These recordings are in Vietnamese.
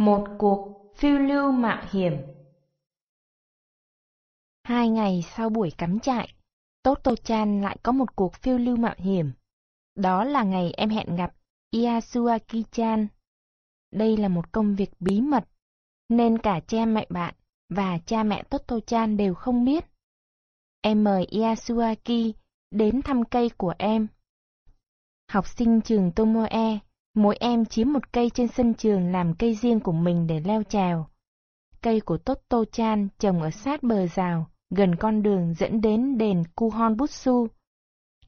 Một cuộc phiêu lưu mạo hiểm Hai ngày sau buổi cắm trại, Toto Chan lại có một cuộc phiêu lưu mạo hiểm. Đó là ngày em hẹn gặp Yasuaki-chan. Đây là một công việc bí mật, nên cả cha mẹ bạn và cha mẹ Toto-chan đều không biết. Em mời Yasuaki đến thăm cây của em. Học sinh trường Tomoe, mỗi em chiếm một cây trên sân trường làm cây riêng của mình để leo trèo. Cây của Toto-chan trồng ở sát bờ rào, gần con đường dẫn đến đền Kuhon Butsu.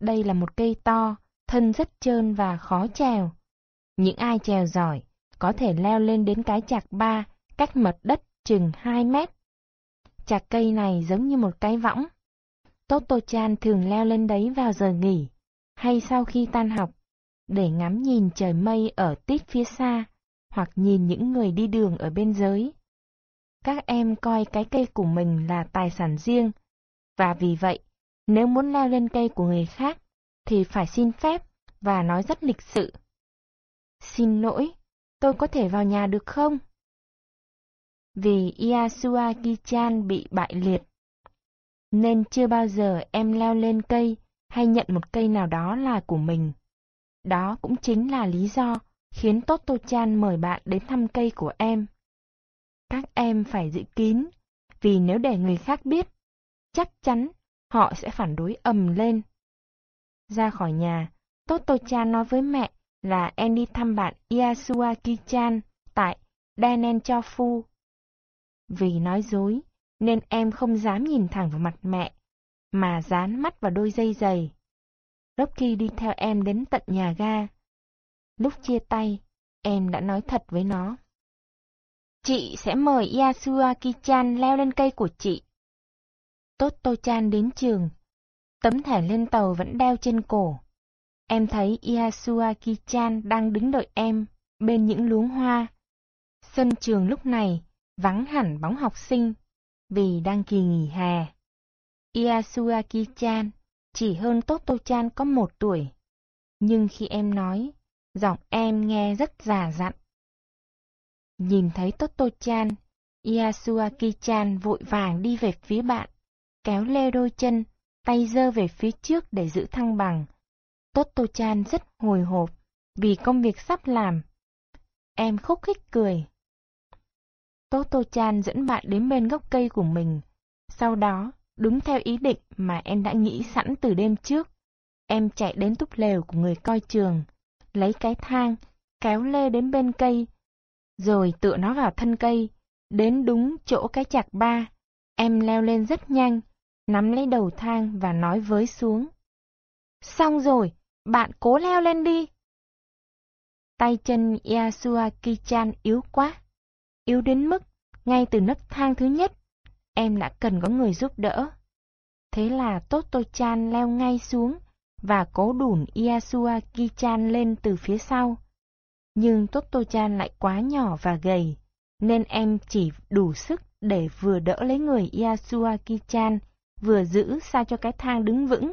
Đây là một cây to, thân rất trơn và khó trèo. Những ai trèo giỏi có thể leo lên đến cái chạc ba, cách mặt đất chừng 2 mét. Chạc cây này giống như một cái võng. Toto-chan thường leo lên đấy vào giờ nghỉ, hay sau khi tan học, để ngắm nhìn trời mây ở tít phía xa, hoặc nhìn những người đi đường ở bên giới. Các em coi cái cây của mình là tài sản riêng, và vì vậy, nếu muốn leo lên cây của người khác, thì phải xin phép và nói rất lịch sự. Xin lỗi, tôi có thể vào nhà được không? Vì Yasuaki-chan bị bại liệt, nên chưa bao giờ em leo lên cây hay nhận một cây nào đó là của mình. Đó cũng chính là lý do khiến Toto-chan mời bạn đến thăm cây của em. Các em phải giữ kín, vì nếu để người khác biết, chắc chắn họ sẽ phản đối ầm lên. Ra khỏi nhà, Toto-chan nói với mẹ là em đi thăm bạn Yasuaki-chan tại Dainenchofu. Vì nói dối, nên em không dám nhìn thẳng vào mặt mẹ, mà dán mắt vào đôi dây giày. Rocky đi theo em đến tận nhà ga. Lúc chia tay, em đã nói thật với nó. Chị sẽ mời Yasuaki-chan leo lên cây của chị. Toto-chan đến trường. Tấm thẻ lên tàu vẫn đeo trên cổ. Em thấy Yasuaki-chan đang đứng đợi em bên những luống hoa. Sân trường lúc này vắng hẳn bóng học sinh vì đang kỳ nghỉ hè. Yasuaki-chan chỉ hơn tốt tô chan có một tuổi. Nhưng khi em nói, giọng em nghe rất già dặn. Nhìn thấy tốt tô chan Yasuaki-chan vội vàng đi về phía bạn, kéo lê đôi chân, tay dơ về phía trước để giữ thăng bằng. Toto-chan rất hồi hộp vì công việc sắp làm. Em khúc khích cười. Toto-chan dẫn bạn đến bên gốc cây của mình. Sau đó, đúng theo ý định mà em đã nghĩ sẵn từ đêm trước, em chạy đến túp lều của người coi trường, lấy cái thang, kéo lê đến bên cây, rồi tựa nó vào thân cây, đến đúng chỗ cái chạc ba. Em leo lên rất nhanh, nắm lấy đầu thang và nói với xuống. Xong rồi, bạn cố leo lên đi. Tay chân Yasuaki-chan yếu quá, yếu đến mức ngay từ nấc thang thứ nhất, em đã cần có người giúp đỡ. Thế là Toto-chan leo ngay xuống và cố đủn Yasuaki-chan lên từ phía sau. Nhưng Toto-chan lại quá nhỏ và gầy, nên em chỉ đủ sức để vừa đỡ lấy người Yasuaki-chan, vừa giữ sao cho cái thang đứng vững.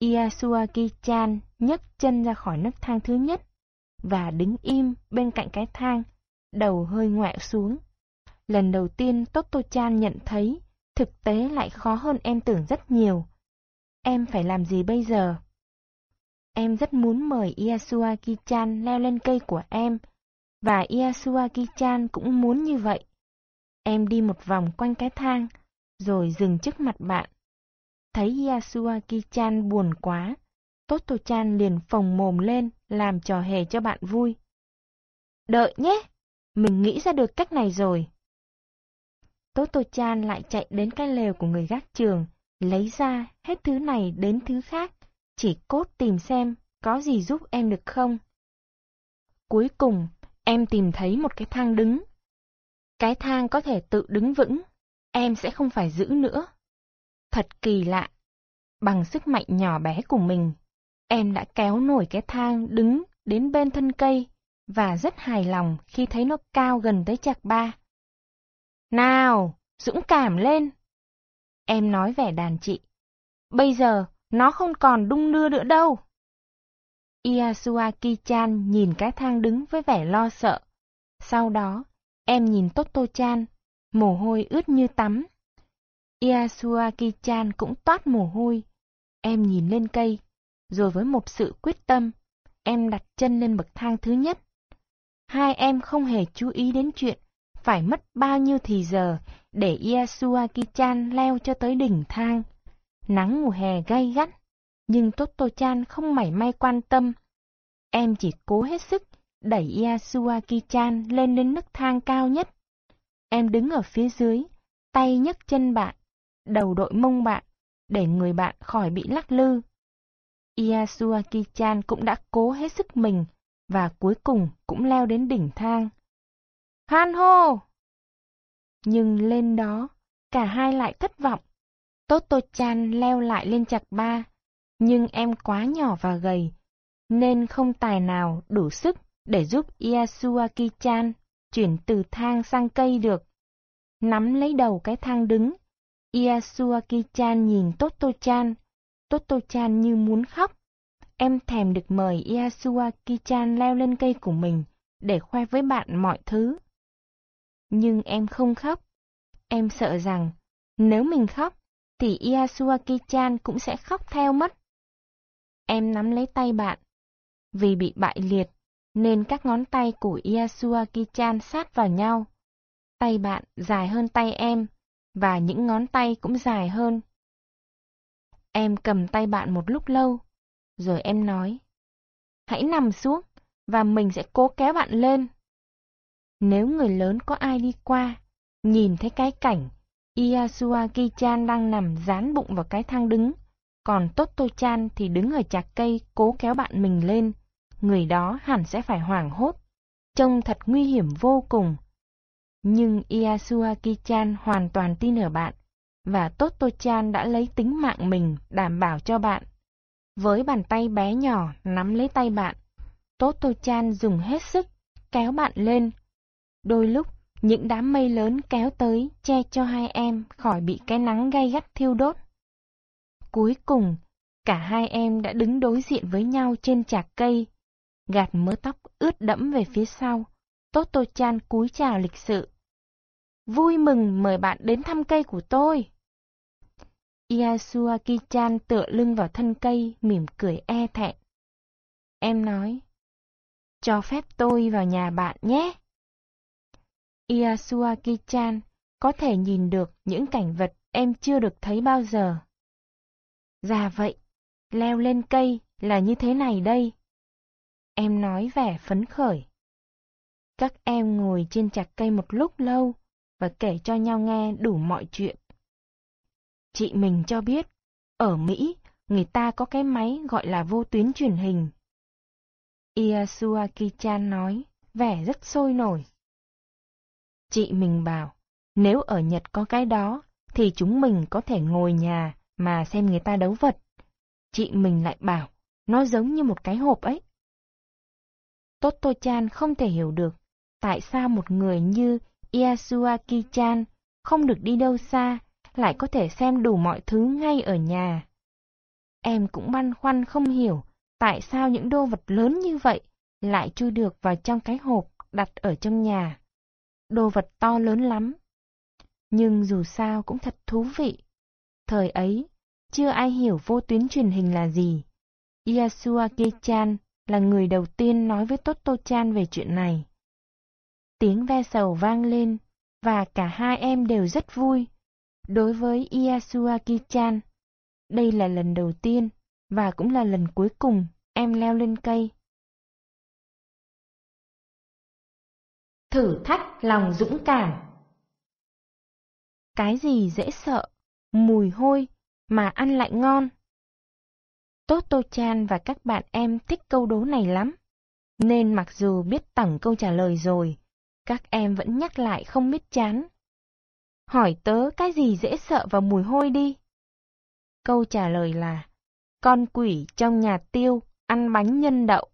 Yasuaki-chan nhấc chân ra khỏi nấc thang thứ nhất và đứng im bên cạnh cái thang, đầu hơi ngoẹo xuống. Lần đầu tiên Toto-chan nhận thấy thực tế lại khó hơn em tưởng rất nhiều. Em phải làm gì bây giờ? Em rất muốn mời Yasuaki-chan leo lên cây của em, và Yasuaki-chan cũng muốn như vậy. Em đi một vòng quanh cái thang, rồi dừng trước mặt bạn. Thấy Yasuaki-chan buồn quá, Toto-chan liền phồng mồm lên, làm trò hề cho bạn vui. Đợi nhé, mình nghĩ ra được cách này rồi. Toto-chan lại chạy đến cái lều của người gác trường, lấy ra hết thứ này đến thứ khác, chỉ cốt tìm xem có gì giúp em được không. Cuối cùng, em tìm thấy một cái thang đứng. Cái thang có thể tự đứng vững, em sẽ không phải giữ nữa. Thật kỳ lạ, bằng sức mạnh nhỏ bé của mình, em đã kéo nổi cái thang đứng đến bên thân cây và rất hài lòng khi thấy nó cao gần tới chạc ba. Nào, dũng cảm lên! Em nói vẻ đàn chị. Bây giờ, nó không còn đung đưa nữa đâu. Yasuaki-chan nhìn cái thang đứng với vẻ lo sợ. Sau đó, em nhìn Toto-chan, mồ hôi ướt như tắm. Yasuaki-chan cũng toát mồ hôi. Em nhìn lên cây, rồi với một sự quyết tâm, em đặt chân lên bậc thang thứ nhất. Hai em không hề chú ý đến chuyện phải mất bao nhiêu thì giờ để Yasuaki-chan leo cho tới đỉnh thang. Nắng mùa hè gay gắt, nhưng Toto-chan không mảy may quan tâm. Em chỉ cố hết sức đẩy Yasuaki-chan lên đến nấc thang cao nhất. Em đứng ở phía dưới, tay nhấc chân bạn, đầu đội mông bạn, để người bạn khỏi bị lắc lư. Yasuaki-chan cũng đã cố hết sức mình, và cuối cùng cũng leo đến đỉnh thang. Han hô! Nhưng lên đó, cả hai lại thất vọng. Toto-chan leo lại lên chặt ba, nhưng em quá nhỏ và gầy, nên không tài nào đủ sức để giúp Yasuaki-chan chuyển từ thang sang cây được. Nắm lấy đầu cái thang đứng, Yasuaki-chan nhìn Toto-chan. Toto-chan như muốn khóc. Em thèm được mời Yasuaki-chan leo lên cây của mình để khoe với bạn mọi thứ. Nhưng em không khóc. Em sợ rằng nếu mình khóc thì Yasuaki-chan cũng sẽ khóc theo mất. Em nắm lấy tay bạn. Vì bị bại liệt, nên các ngón tay của Yasuaki-chan sát vào nhau. Tay bạn dài hơn tay em, và những ngón tay cũng dài hơn. Em cầm tay bạn một lúc lâu, rồi em nói, hãy nằm xuống, và mình sẽ cố kéo bạn lên. Nếu người lớn có ai đi qua, nhìn thấy cái cảnh Iyasuaki-chan đang nằm dán bụng vào cái thang đứng, còn Toto-chan thì đứng ở chạc cây cố kéo bạn mình lên, người đó hẳn sẽ phải hoảng hốt. Trông thật nguy hiểm vô cùng. Nhưng Iyasuaki-chan hoàn toàn tin ở bạn, và Toto-chan đã lấy tính mạng mình đảm bảo cho bạn. Với bàn tay bé nhỏ nắm lấy tay bạn, Toto-chan dùng hết sức kéo bạn lên. Đôi lúc, những đám mây lớn kéo tới che cho hai em khỏi bị cái nắng gay gắt thiêu đốt. Cuối cùng, cả hai em đã đứng đối diện với nhau trên chạc cây, gạt mớ tóc ướt đẫm về phía sau. Toto Chan cúi chào lịch sự. Vui mừng mời bạn đến thăm cây của tôi. Yasuaki-chan tựa lưng vào thân cây, mỉm cười e thẹn. Em nói, cho phép tôi vào nhà bạn nhé. Iasuaki-chan có thể nhìn được những cảnh vật em chưa được thấy bao giờ. Dạ vậy, leo lên cây là như thế này đây. Em nói vẻ phấn khởi. Các em ngồi trên chặt cây một lúc lâu và kể cho nhau nghe đủ mọi chuyện. Chị mình cho biết, ở Mỹ, người ta có cái máy gọi là vô tuyến truyền hình. Iasuaki-chan nói, vẻ rất sôi nổi. Chị mình bảo, nếu ở Nhật có cái đó, thì chúng mình có thể ngồi nhà mà xem người ta đấu vật. Chị mình lại bảo, nó giống như một cái hộp ấy. Toto-chan không thể hiểu được tại sao một người như Yasuaki-chan không được đi đâu xa, lại có thể xem đủ mọi thứ ngay ở nhà. Em cũng băn khoăn không hiểu tại sao những đô vật lớn như vậy lại chui được vào trong cái hộp đặt ở trong nhà. Đồ vật to lớn lắm. Nhưng dù sao cũng thật thú vị. Thời ấy, chưa ai hiểu vô tuyến truyền hình là gì. Yasuaki-chan là người đầu tiên nói với Toto-chan về chuyện này. Tiếng ve sầu vang lên, và cả hai em đều rất vui. Đối với Yasuaki-chan, đây là lần đầu tiên, và cũng là lần cuối cùng em leo lên cây. Thử thách lòng dũng cảm Cái gì dễ sợ, mùi hôi, mà ăn lại ngon? Toto Chan và các bạn em thích câu đố này lắm. Nên mặc dù biết tổng câu trả lời rồi, các em vẫn nhắc lại không biết chán. Hỏi tớ cái gì dễ sợ và mùi hôi đi. Câu trả lời là, con quỷ trong nhà tiêu ăn bánh nhân đậu.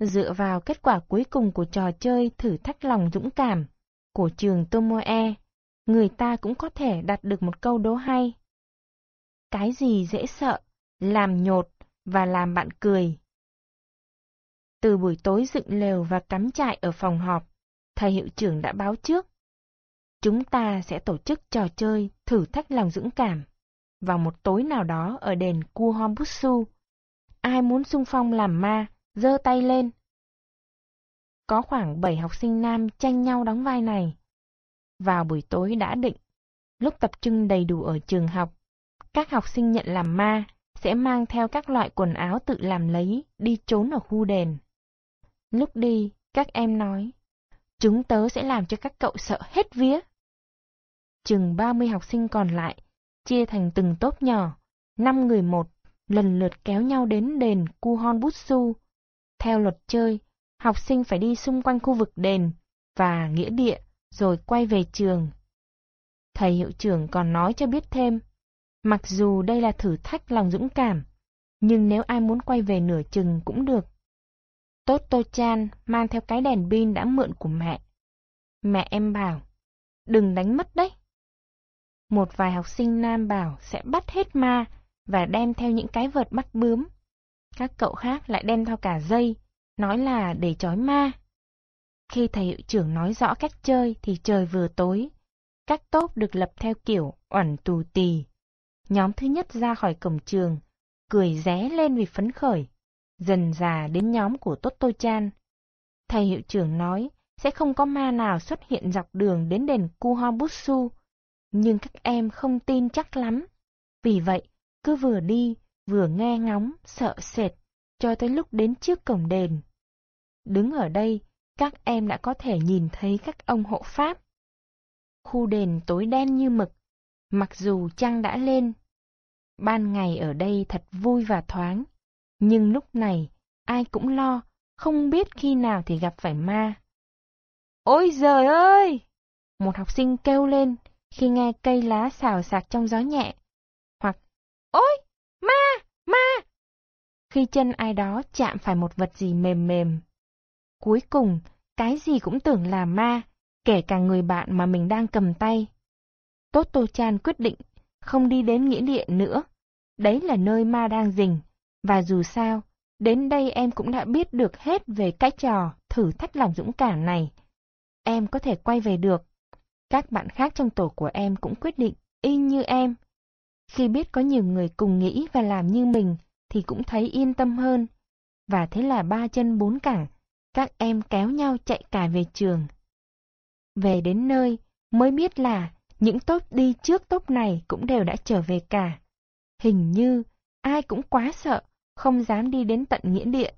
Dựa vào kết quả cuối cùng của trò chơi thử thách lòng dũng cảm của trường Tomoe, người ta cũng có thể đặt được một câu đố hay. Cái gì dễ sợ, làm nhột và làm bạn cười. Từ buổi tối dựng lều và cắm trại ở phòng họp, thầy hiệu trưởng đã báo trước. Chúng ta sẽ tổ chức trò chơi thử thách lòng dũng cảm vào một tối nào đó ở đền Kuhombutsu. Ai muốn sung phong làm ma, giơ tay lên. Có khoảng 7 học sinh nam tranh nhau đóng vai này. Vào buổi tối đã định, lúc tập trung đầy đủ ở trường học, các học sinh nhận làm ma sẽ mang theo các loại quần áo tự làm lấy đi trốn ở khu đền. Lúc đi, các em nói, chúng tớ sẽ làm cho các cậu sợ hết vía. Chừng 30 học sinh còn lại, chia thành từng tốp nhỏ, 5 người một, lần lượt kéo nhau đến đền Kuhon Butsu. Theo luật chơi, học sinh phải đi xung quanh khu vực đền và nghĩa địa, rồi quay về trường. Thầy hiệu trưởng còn nói cho biết thêm, mặc dù đây là thử thách lòng dũng cảm, nhưng nếu ai muốn quay về nửa chừng cũng được. Tốt Tô Chan mang theo cái đèn pin đã mượn của mẹ. Mẹ em bảo, đừng đánh mất đấy. Một vài học sinh nam bảo sẽ bắt hết ma và đem theo những cái vợt bắt bướm. Các cậu khác lại đem theo cả dây, nói là để trói ma. Khi thầy hiệu trưởng nói rõ cách chơi thì trời vừa tối. Các tốp được lập theo kiểu oẩn tù tì. Nhóm thứ nhất ra khỏi cổng trường, cười ré lên vì phấn khởi. Dần già đến nhóm của tốt tô Chan. Thầy hiệu trưởng nói sẽ không có ma nào xuất hiện dọc đường đến đền Kuhobutsu, nhưng các em không tin chắc lắm. Vì vậy, cứ vừa đi, vừa nghe ngóng, sợ sệt, cho tới lúc đến trước cổng đền. Đứng ở đây, các em đã có thể nhìn thấy các ông hộ pháp. Khu đền tối đen như mực, mặc dù trăng đã lên. Ban ngày ở đây thật vui và thoáng, nhưng lúc này ai cũng lo, không biết khi nào thì gặp phải ma. Ôi giời ơi! Một học sinh kêu lên khi nghe cây lá xào xạc trong gió nhẹ. Hoặc, ôi! Khi chân ai đó chạm phải một vật gì mềm mềm. Cuối cùng, cái gì cũng tưởng là ma, kể cả người bạn mà mình đang cầm tay. Tốt Tô Chan quyết định không đi đến nghĩa địa nữa. Đấy là nơi ma đang rình, và dù sao, đến đây em cũng đã biết được hết về cái trò thử thách lòng dũng cảm này. Em có thể quay về được. Các bạn khác trong tổ của em cũng quyết định y như em. Khi biết có nhiều người cùng nghĩ và làm như mình thì cũng thấy yên tâm hơn. Và thế là ba chân bốn cẳng, các em kéo nhau chạy cả về trường. Về đến nơi, mới biết là những tốp đi trước tốp này cũng đều đã trở về cả. Hình như ai cũng quá sợ, không dám đi đến tận nghĩa địa.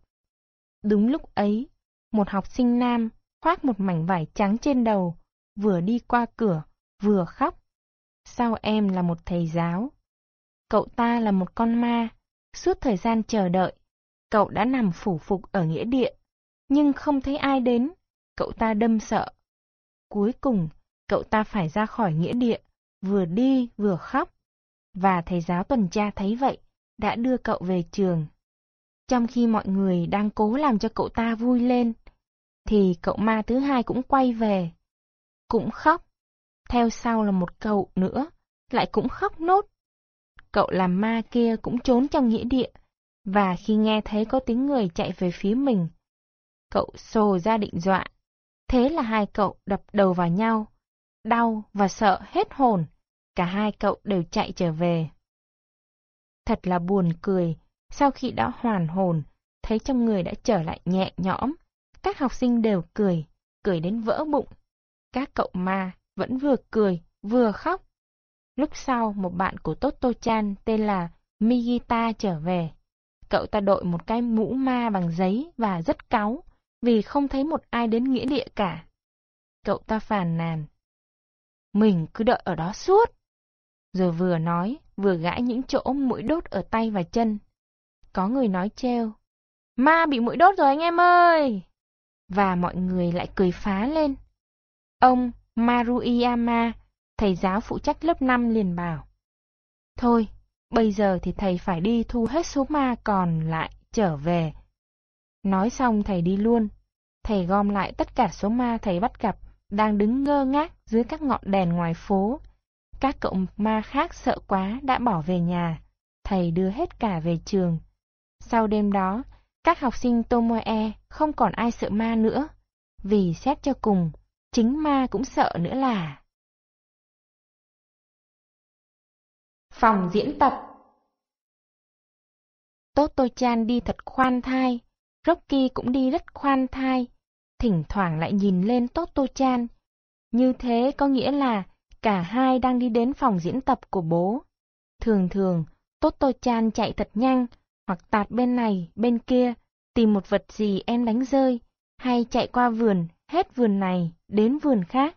Đúng lúc ấy, một học sinh nam khoác một mảnh vải trắng trên đầu, vừa đi qua cửa, vừa khóc. Sau em là một thầy giáo. Cậu ta là một con ma. Suốt thời gian chờ đợi, cậu đã nằm phủ phục ở nghĩa địa, nhưng không thấy ai đến. Cậu ta đâm sợ. Cuối cùng, cậu ta phải ra khỏi nghĩa địa, vừa đi vừa khóc. Và thầy giáo tuần tra thấy vậy, đã đưa cậu về trường. Trong khi mọi người đang cố làm cho cậu ta vui lên, thì cậu ma thứ hai cũng quay về. Cũng khóc. Theo sau là một cậu nữa, lại cũng khóc nốt. Cậu làm ma kia cũng trốn trong nghĩa địa, và khi nghe thấy có tiếng người chạy về phía mình, cậu sồ ra định dọa. Thế là hai cậu đập đầu vào nhau, đau và sợ hết hồn, cả hai cậu đều chạy trở về. Thật là buồn cười, sau khi đã hoàn hồn, thấy trong người đã trở lại nhẹ nhõm, các học sinh đều cười, cười đến vỡ bụng. Các cậu ma vẫn vừa cười, vừa khóc. Lúc sau, một bạn của Toto Chan tên là Migita trở về. Cậu ta đội một cái mũ ma bằng giấy và rất cáu, vì không thấy một ai đến nghĩa địa cả. Cậu ta phàn nàn. Mình cứ đợi ở đó suốt. Rồi vừa nói, vừa gãi những chỗ mũi đốt ở tay và chân. Có người nói treo. Ma bị mũi đốt rồi anh em ơi! Và mọi người lại cười phá lên. Ông Maruyama, thầy giáo phụ trách lớp 5 liền bảo. Thôi, bây giờ thì thầy phải đi thu hết số ma còn lại trở về. Nói xong thầy đi luôn. Thầy gom lại tất cả số ma thầy bắt gặp, đang đứng ngơ ngác dưới các ngọn đèn ngoài phố. Các cậu ma khác sợ quá đã bỏ về nhà. Thầy đưa hết cả về trường. Sau đêm đó, các học sinh Tomoe không còn ai sợ ma nữa, vì xét cho cùng, chính ma cũng sợ nữa là. Phòng diễn tập Toto-chan đi thật khoan thai, Rocky cũng đi rất khoan thai, thỉnh thoảng lại nhìn lên Toto-chan. Như thế có nghĩa là cả hai đang đi đến phòng diễn tập của bố. Thường thường, Toto-chan chạy thật nhanh, hoặc tạt bên này, bên kia, tìm một vật gì em đánh rơi, hay chạy qua vườn, hết vườn này, đến vườn khác.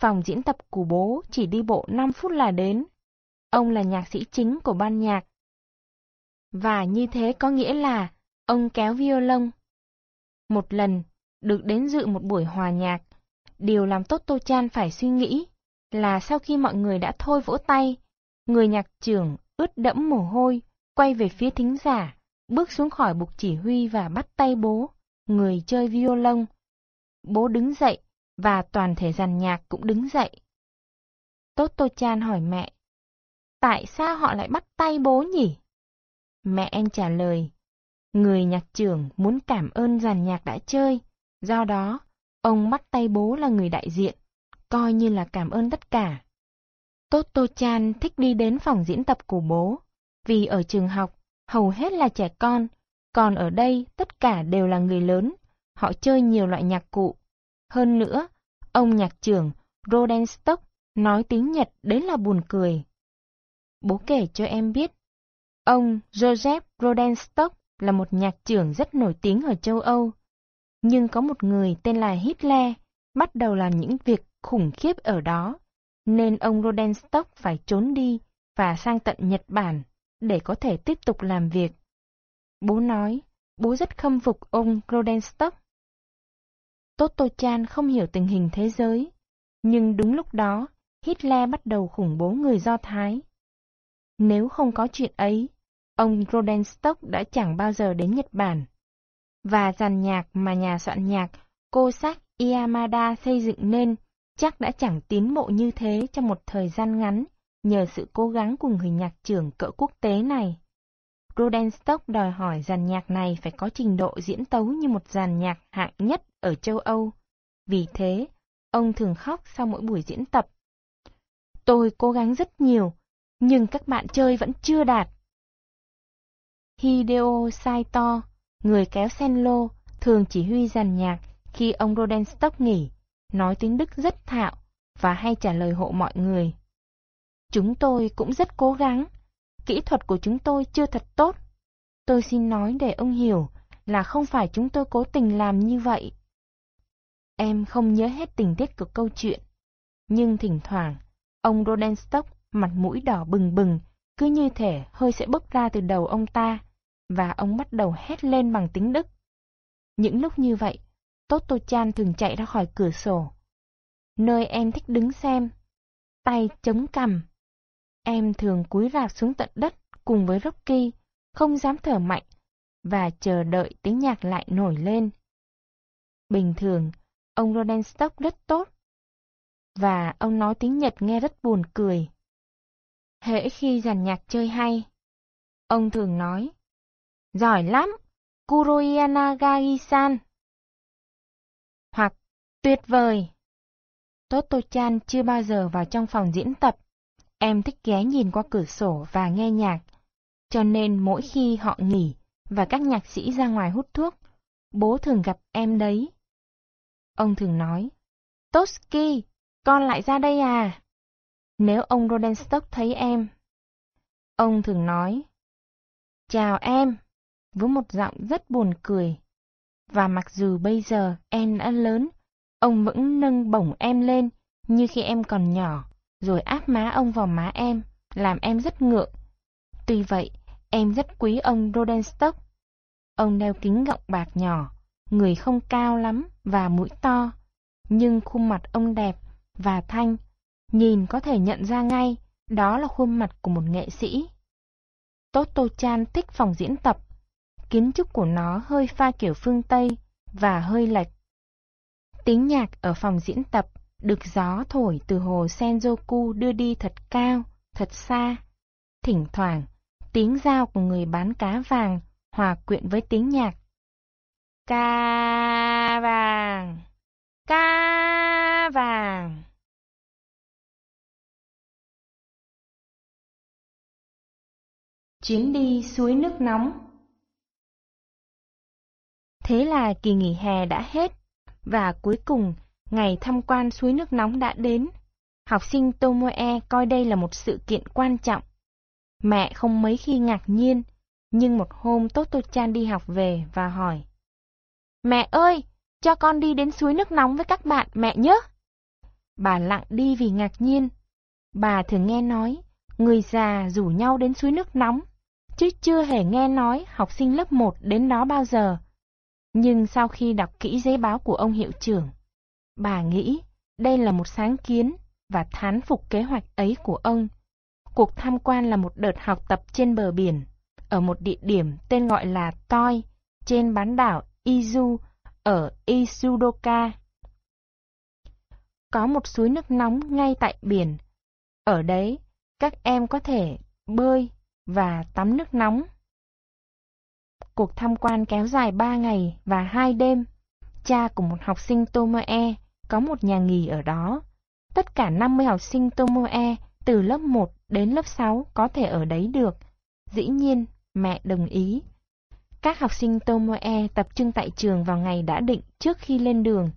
Phòng diễn tập của bố chỉ đi bộ 5 phút là đến. Ông là nhạc sĩ chính của ban nhạc. Và như thế có nghĩa là ông kéo violon. Một lần, được đến dự một buổi hòa nhạc, điều làm tốt tô Chan phải suy nghĩ là sau khi mọi người đã thôi vỗ tay, người nhạc trưởng ướt đẫm mồ hôi, quay về phía thính giả, bước xuống khỏi bục chỉ huy và bắt tay bố, người chơi violon. Bố đứng dậy, và toàn thể dàn nhạc cũng đứng dậy. tốt tô Chan hỏi mẹ, tại sao họ lại bắt tay bố nhỉ? Mẹ em trả lời, người nhạc trưởng muốn cảm ơn dàn nhạc đã chơi, do đó, ông bắt tay bố là người đại diện, coi như là cảm ơn tất cả. Toto Chan thích đi đến phòng diễn tập của bố, vì ở trường học, hầu hết là trẻ con, còn ở đây tất cả đều là người lớn, họ chơi nhiều loại nhạc cụ. Hơn nữa, ông nhạc trưởng Rodenstock nói tiếng Nhật đấy là buồn cười. Bố kể cho em biết, ông Joseph Rodenstock là một nhạc trưởng rất nổi tiếng ở châu Âu. Nhưng có một người tên là Hitler bắt đầu làm những việc khủng khiếp ở đó, nên ông Rodenstock phải trốn đi và sang tận Nhật Bản để có thể tiếp tục làm việc. Bố nói, bố rất khâm phục ông Rodenstock. Toto Chan không hiểu tình hình thế giới, nhưng đúng lúc đó, Hitler bắt đầu khủng bố người Do Thái. Nếu không có chuyện ấy, ông Rodenstock đã chẳng bao giờ đến Nhật Bản. Và dàn nhạc mà nhà soạn nhạc Kosak Yamada xây dựng nên chắc đã chẳng tiến bộ như thế trong một thời gian ngắn nhờ sự cố gắng của người nhạc trưởng cỡ quốc tế này. Rodenstock đòi hỏi dàn nhạc này phải có trình độ diễn tấu như một dàn nhạc hạng nhất ở châu Âu. Vì thế, ông thường khóc sau mỗi buổi diễn tập. Tôi cố gắng rất nhiều, nhưng các bạn chơi vẫn chưa đạt. Hideo Saito, người kéo sen lô, thường chỉ huy dàn nhạc khi ông Rodenstock nghỉ, nói tiếng Đức rất thạo và hay trả lời hộ mọi người. Chúng tôi cũng rất cố gắng. Kỹ thuật của chúng tôi chưa thật tốt. Tôi xin nói để ông hiểu là không phải chúng tôi cố tình làm như vậy. Em không nhớ hết tình tiết của câu chuyện. Nhưng thỉnh thoảng, ông Rodenstock mặt mũi đỏ bừng bừng, cứ như thể hơi sẽ bốc ra từ đầu ông ta, và ông bắt đầu hét lên bằng tiếng Đức. Những lúc như vậy, Toto Chan thường chạy ra khỏi cửa sổ. Nơi em thích đứng xem, tay chống cằm, Em thường cúi rạp xuống tận đất cùng với Rocky, không dám thở mạnh, và chờ đợi tiếng nhạc lại nổi lên. Bình thường, ông Rodenstock rất tốt, và ông nói tiếng Nhật nghe rất buồn cười. Hễ khi dàn nhạc chơi hay, ông thường nói, Giỏi lắm, Kuroyana Gagi-san. Hoặc, tuyệt vời. Toto-chan chưa bao giờ vào trong phòng diễn tập, Em thích ghé nhìn qua cửa sổ và nghe nhạc, cho nên mỗi khi họ nghỉ và các nhạc sĩ ra ngoài hút thuốc, bố thường gặp em đấy. Ông thường nói, Toski, con lại ra đây à? Nếu ông Rodenstock thấy em. Ông thường nói, Chào em, với một giọng rất buồn cười. Và mặc dù bây giờ em đã lớn, ông vẫn nâng bổng em lên như khi em còn nhỏ rồi áp má ông vào má em, làm em rất ngượng. Tuy vậy, em rất quý ông Rodenstock. Ông đeo kính gọng bạc nhỏ, người không cao lắm và mũi to, nhưng khuôn mặt ông đẹp và thanh, nhìn có thể nhận ra ngay, đó là khuôn mặt của một nghệ sĩ. Toto Chan thích phòng diễn tập, kiến trúc của nó hơi pha kiểu phương Tây và hơi lệch. Tiếng nhạc ở phòng diễn tập được gió thổi từ hồ Senjoku đưa đi thật cao, thật xa. Thỉnh thoảng, tiếng dao của người bán cá vàng hòa quyện với tiếng nhạc. Ca vàng, ca vàng. Chuyến đi suối nước nóng Thế là kỳ nghỉ hè đã hết, và cuối cùng, ngày tham quan suối nước nóng đã đến. Học sinh Tomoe coi đây là một sự kiện quan trọng. Mẹ không mấy khi ngạc nhiên, nhưng một hôm Toto-chan đi học về và hỏi. Mẹ ơi, cho con đi đến suối nước nóng với các bạn, mẹ nhé. Bà lặng đi vì ngạc nhiên. Bà thường nghe nói, người già rủ nhau đến suối nước nóng, chứ chưa hề nghe nói học sinh lớp 1 đến đó bao giờ. Nhưng sau khi đọc kỹ giấy báo của ông hiệu trưởng, bà nghĩ đây là một sáng kiến và thán phục kế hoạch ấy của ông. Cuộc tham quan là một đợt học tập trên bờ biển, ở một địa điểm tên gọi là Toi, trên bán đảo Izu, ở Isudoka. Có một suối nước nóng ngay tại biển. Ở đấy, các em có thể bơi và tắm nước nóng. Cuộc tham quan kéo dài 3 ngày và 2 đêm. Cha của một học sinh Tomoe có một nhà nghỉ ở đó. Tất cả 50 học sinh Tomoe từ lớp 1 đến lớp 6 có thể ở đấy được. Dĩ nhiên, mẹ đồng ý. Các học sinh Tomoe tập trung tại trường vào ngày đã định trước khi lên đường.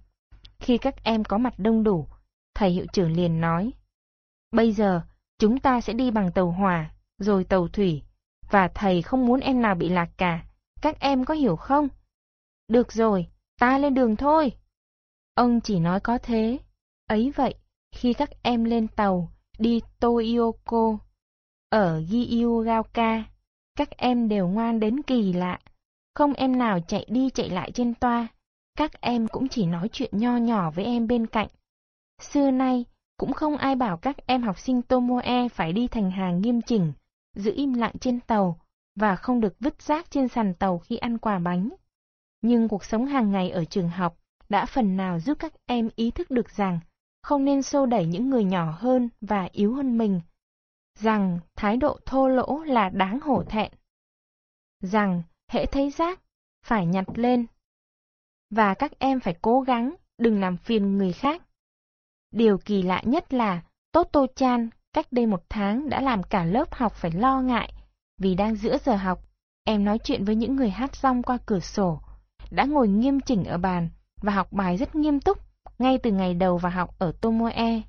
Khi các em có mặt đông đủ, thầy hiệu trưởng liền nói. Bây giờ, chúng ta sẽ đi bằng tàu hỏa, rồi tàu thủy, và thầy không muốn em nào bị lạc cả. Các em có hiểu không? Được rồi, ta lên đường thôi. Ông chỉ nói có thế. Ấy vậy, khi các em lên tàu, đi Toyoko, ở Giyugaoka, các em đều ngoan đến kỳ lạ. Không em nào chạy đi chạy lại trên toa, các em cũng chỉ nói chuyện nho nhỏ với em bên cạnh. Xưa nay, cũng không ai bảo các em học sinh Tomoe phải đi thành hàng nghiêm chỉnh, giữ im lặng trên tàu, và không được vứt rác trên sàn tàu khi ăn quà bánh. Nhưng cuộc sống hàng ngày ở trường học đã phần nào giúp các em ý thức được rằng không nên xô đẩy những người nhỏ hơn và yếu hơn mình, rằng thái độ thô lỗ là đáng hổ thẹn, rằng hễ thấy rác phải nhặt lên, và các em phải cố gắng đừng làm phiền người khác. Điều kỳ lạ nhất là Toto Chan cách đây một tháng đã làm cả lớp học phải lo ngại vì đang giữa giờ học, em nói chuyện với những người hát rong qua cửa sổ, đã ngồi nghiêm chỉnh ở bàn và học bài rất nghiêm túc ngay từ ngày đầu vào học ở Tomoe.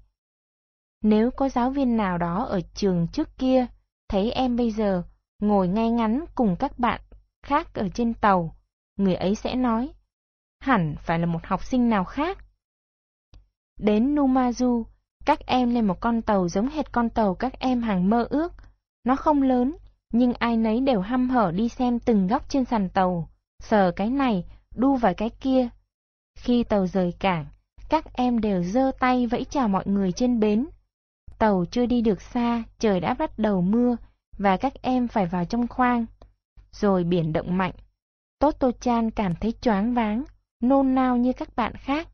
Nếu có giáo viên nào đó ở trường trước kia thấy em bây giờ ngồi ngay ngắn cùng các bạn khác ở trên tàu, người ấy sẽ nói, hẳn phải là một học sinh nào khác. Đến Numazu, các em lên một con tàu giống hệt con tàu các em hàng mơ ước. Nó không lớn, nhưng ai nấy đều hăm hở đi xem từng góc trên sàn tàu, sờ cái này, đu vào cái kia. Khi tàu rời cảng, các em đều giơ tay vẫy chào mọi người trên bến. Tàu chưa đi được xa, trời đã bắt đầu mưa, và các em phải vào trong khoang. Rồi biển động mạnh. Toto Chan cảm thấy choáng váng, nôn nao như các bạn khác.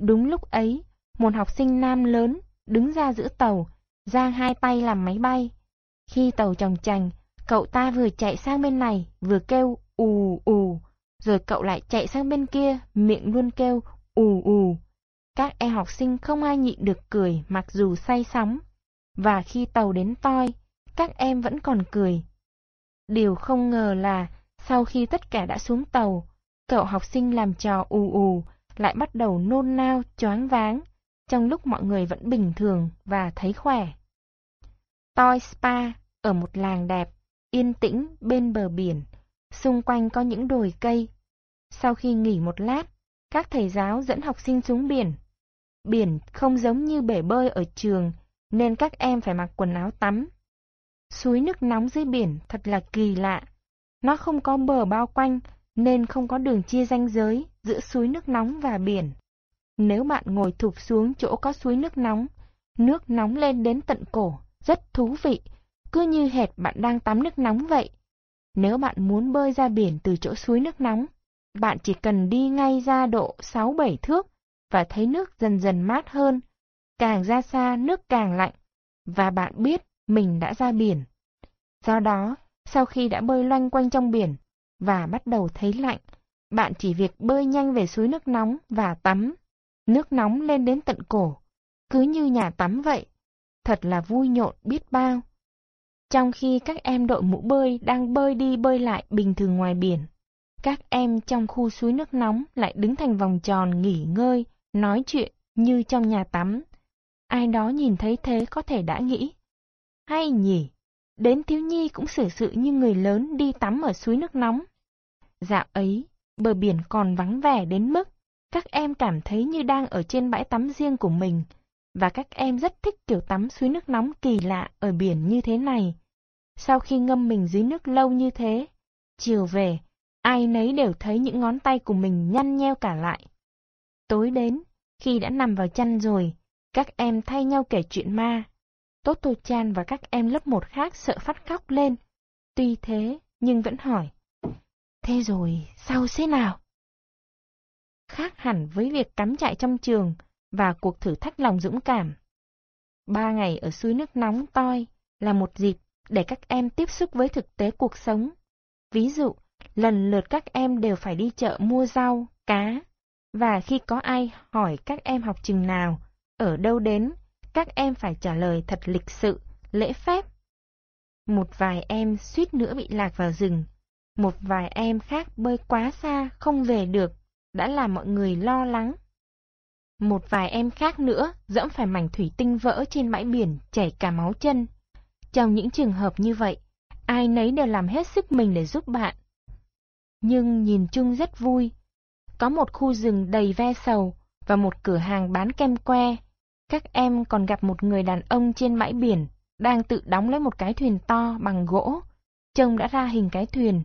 Đúng lúc ấy, một học sinh nam lớn đứng ra giữa tàu, giang hai tay làm máy bay. Khi tàu chồng chành, cậu ta vừa chạy sang bên này, vừa kêu ù ù, rồi cậu lại chạy sang bên kia, miệng luôn kêu ù ù. Các em học sinh không ai nhịn được cười mặc dù say sóng. Và khi tàu đến toi, các em vẫn còn cười. Điều không ngờ là sau khi tất cả đã xuống tàu, cậu học sinh làm trò ù ù lại bắt đầu nôn nao, choáng váng, trong lúc mọi người vẫn bình thường và thấy khỏe. Toi Spa ở một làng đẹp, yên tĩnh bên bờ biển, xung quanh có những đồi cây. Sau khi nghỉ một lát, các thầy giáo dẫn học sinh xuống biển. Biển không giống như bể bơi ở trường, nên các em phải mặc quần áo tắm. Suối nước nóng dưới biển thật là kỳ lạ. Nó không có bờ bao quanh, nên không có đường chia ranh giới giữa suối nước nóng và biển. Nếu bạn ngồi thụp xuống chỗ có suối nước nóng, nước nóng lên đến tận cổ, rất thú vị cứ như hệt bạn đang tắm nước nóng vậy. Nếu bạn muốn bơi ra biển từ chỗ suối nước nóng, bạn chỉ cần đi ngay ra độ 6-7 thước và thấy nước dần dần mát hơn. Càng ra xa nước càng lạnh và bạn biết mình đã ra biển. Do đó, sau khi đã bơi loanh quanh trong biển, và bắt đầu thấy lạnh, bạn chỉ việc bơi nhanh về suối nước nóng và tắm. Nước nóng lên đến tận cổ, cứ như nhà tắm vậy. Thật là vui nhộn biết bao. Trong khi các em đội mũ bơi đang bơi đi bơi lại bình thường ngoài biển, các em trong khu suối nước nóng lại đứng thành vòng tròn nghỉ ngơi, nói chuyện như trong nhà tắm. Ai đó nhìn thấy thế có thể đã nghĩ. Hay nhỉ, đến thiếu nhi cũng xử sự như người lớn đi tắm ở suối nước nóng. Dạo ấy, bờ biển còn vắng vẻ đến mức các em cảm thấy như đang ở trên bãi tắm riêng của mình, và các em rất thích kiểu tắm suối nước nóng kỳ lạ ở biển như thế này. Sau khi ngâm mình dưới nước lâu như thế, chiều về, ai nấy đều thấy những ngón tay của mình nhăn nheo cả lại. Tối đến, khi đã nằm vào chăn rồi, các em thay nhau kể chuyện ma. Toto Chan và các em lớp một khác sợ phát khóc lên. Tuy thế, nhưng vẫn hỏi. Thế rồi, sao thế nào? Khác hẳn với việc cắm trại trong trường và cuộc thử thách lòng dũng cảm. Ba ngày ở suối nước nóng toi là một dịp để các em tiếp xúc với thực tế cuộc sống. Ví dụ, lần lượt các em đều phải đi chợ mua rau, cá, và khi có ai hỏi các em học chừng nào, ở đâu đến, các em phải trả lời thật lịch sự, lễ phép. Một vài em suýt nữa bị lạc vào rừng, một vài em khác bơi quá xa không về được, đã làm mọi người lo lắng. Một vài em khác nữa dẫm phải mảnh thủy tinh vỡ trên bãi biển chảy cả máu chân. Trong những trường hợp như vậy, ai nấy đều làm hết sức mình để giúp bạn. Nhưng nhìn chung rất vui. Có một khu rừng đầy ve sầu và một cửa hàng bán kem que. Các em còn gặp một người đàn ông trên bãi biển đang tự đóng lấy một cái thuyền to bằng gỗ. Trông đã ra hình cái thuyền.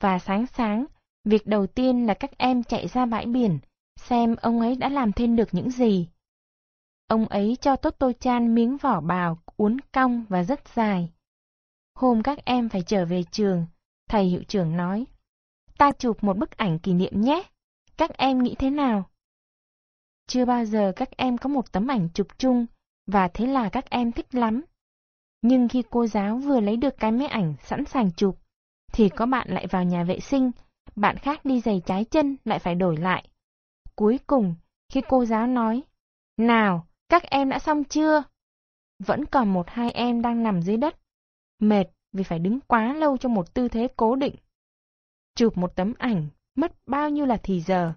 Và sáng sáng, việc đầu tiên là các em chạy ra bãi biển, xem ông ấy đã làm thêm được những gì. Ông ấy cho Toto Chan miếng vỏ bào uốn cong và rất dài. Hôm các em phải trở về trường, thầy hiệu trưởng nói, ta chụp một bức ảnh kỷ niệm nhé, các em nghĩ thế nào? Chưa bao giờ các em có một tấm ảnh chụp chung, và thế là các em thích lắm. Nhưng khi cô giáo vừa lấy được cái máy ảnh sẵn sàng chụp, thì có bạn lại vào nhà vệ sinh, bạn khác đi giày trái chân lại phải đổi lại. Cuối cùng, khi cô giáo nói, Nào, các em đã xong chưa? Vẫn còn một hai em đang nằm dưới đất, mệt vì phải đứng quá lâu trong một tư thế cố định. Chụp một tấm ảnh, mất bao nhiêu là thì giờ.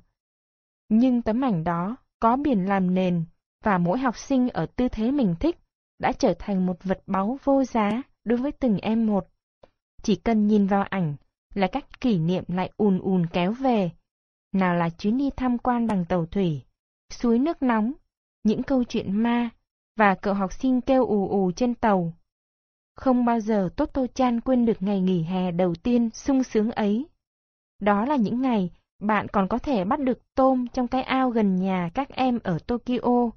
Nhưng tấm ảnh đó có biển làm nền và mỗi học sinh ở tư thế mình thích đã trở thành một vật báu vô giá đối với từng em một. Chỉ cần nhìn vào ảnh là các kỷ niệm lại ùn ùn kéo về. Nào là chuyến đi tham quan bằng tàu thủy, suối nước nóng, những câu chuyện ma, và cậu học sinh kêu ù ù trên tàu. Không bao giờ Toto Chan quên được ngày nghỉ hè đầu tiên sung sướng ấy. Đó là những ngày bạn còn có thể bắt được tôm trong cái ao gần nhà các em ở Tokyo.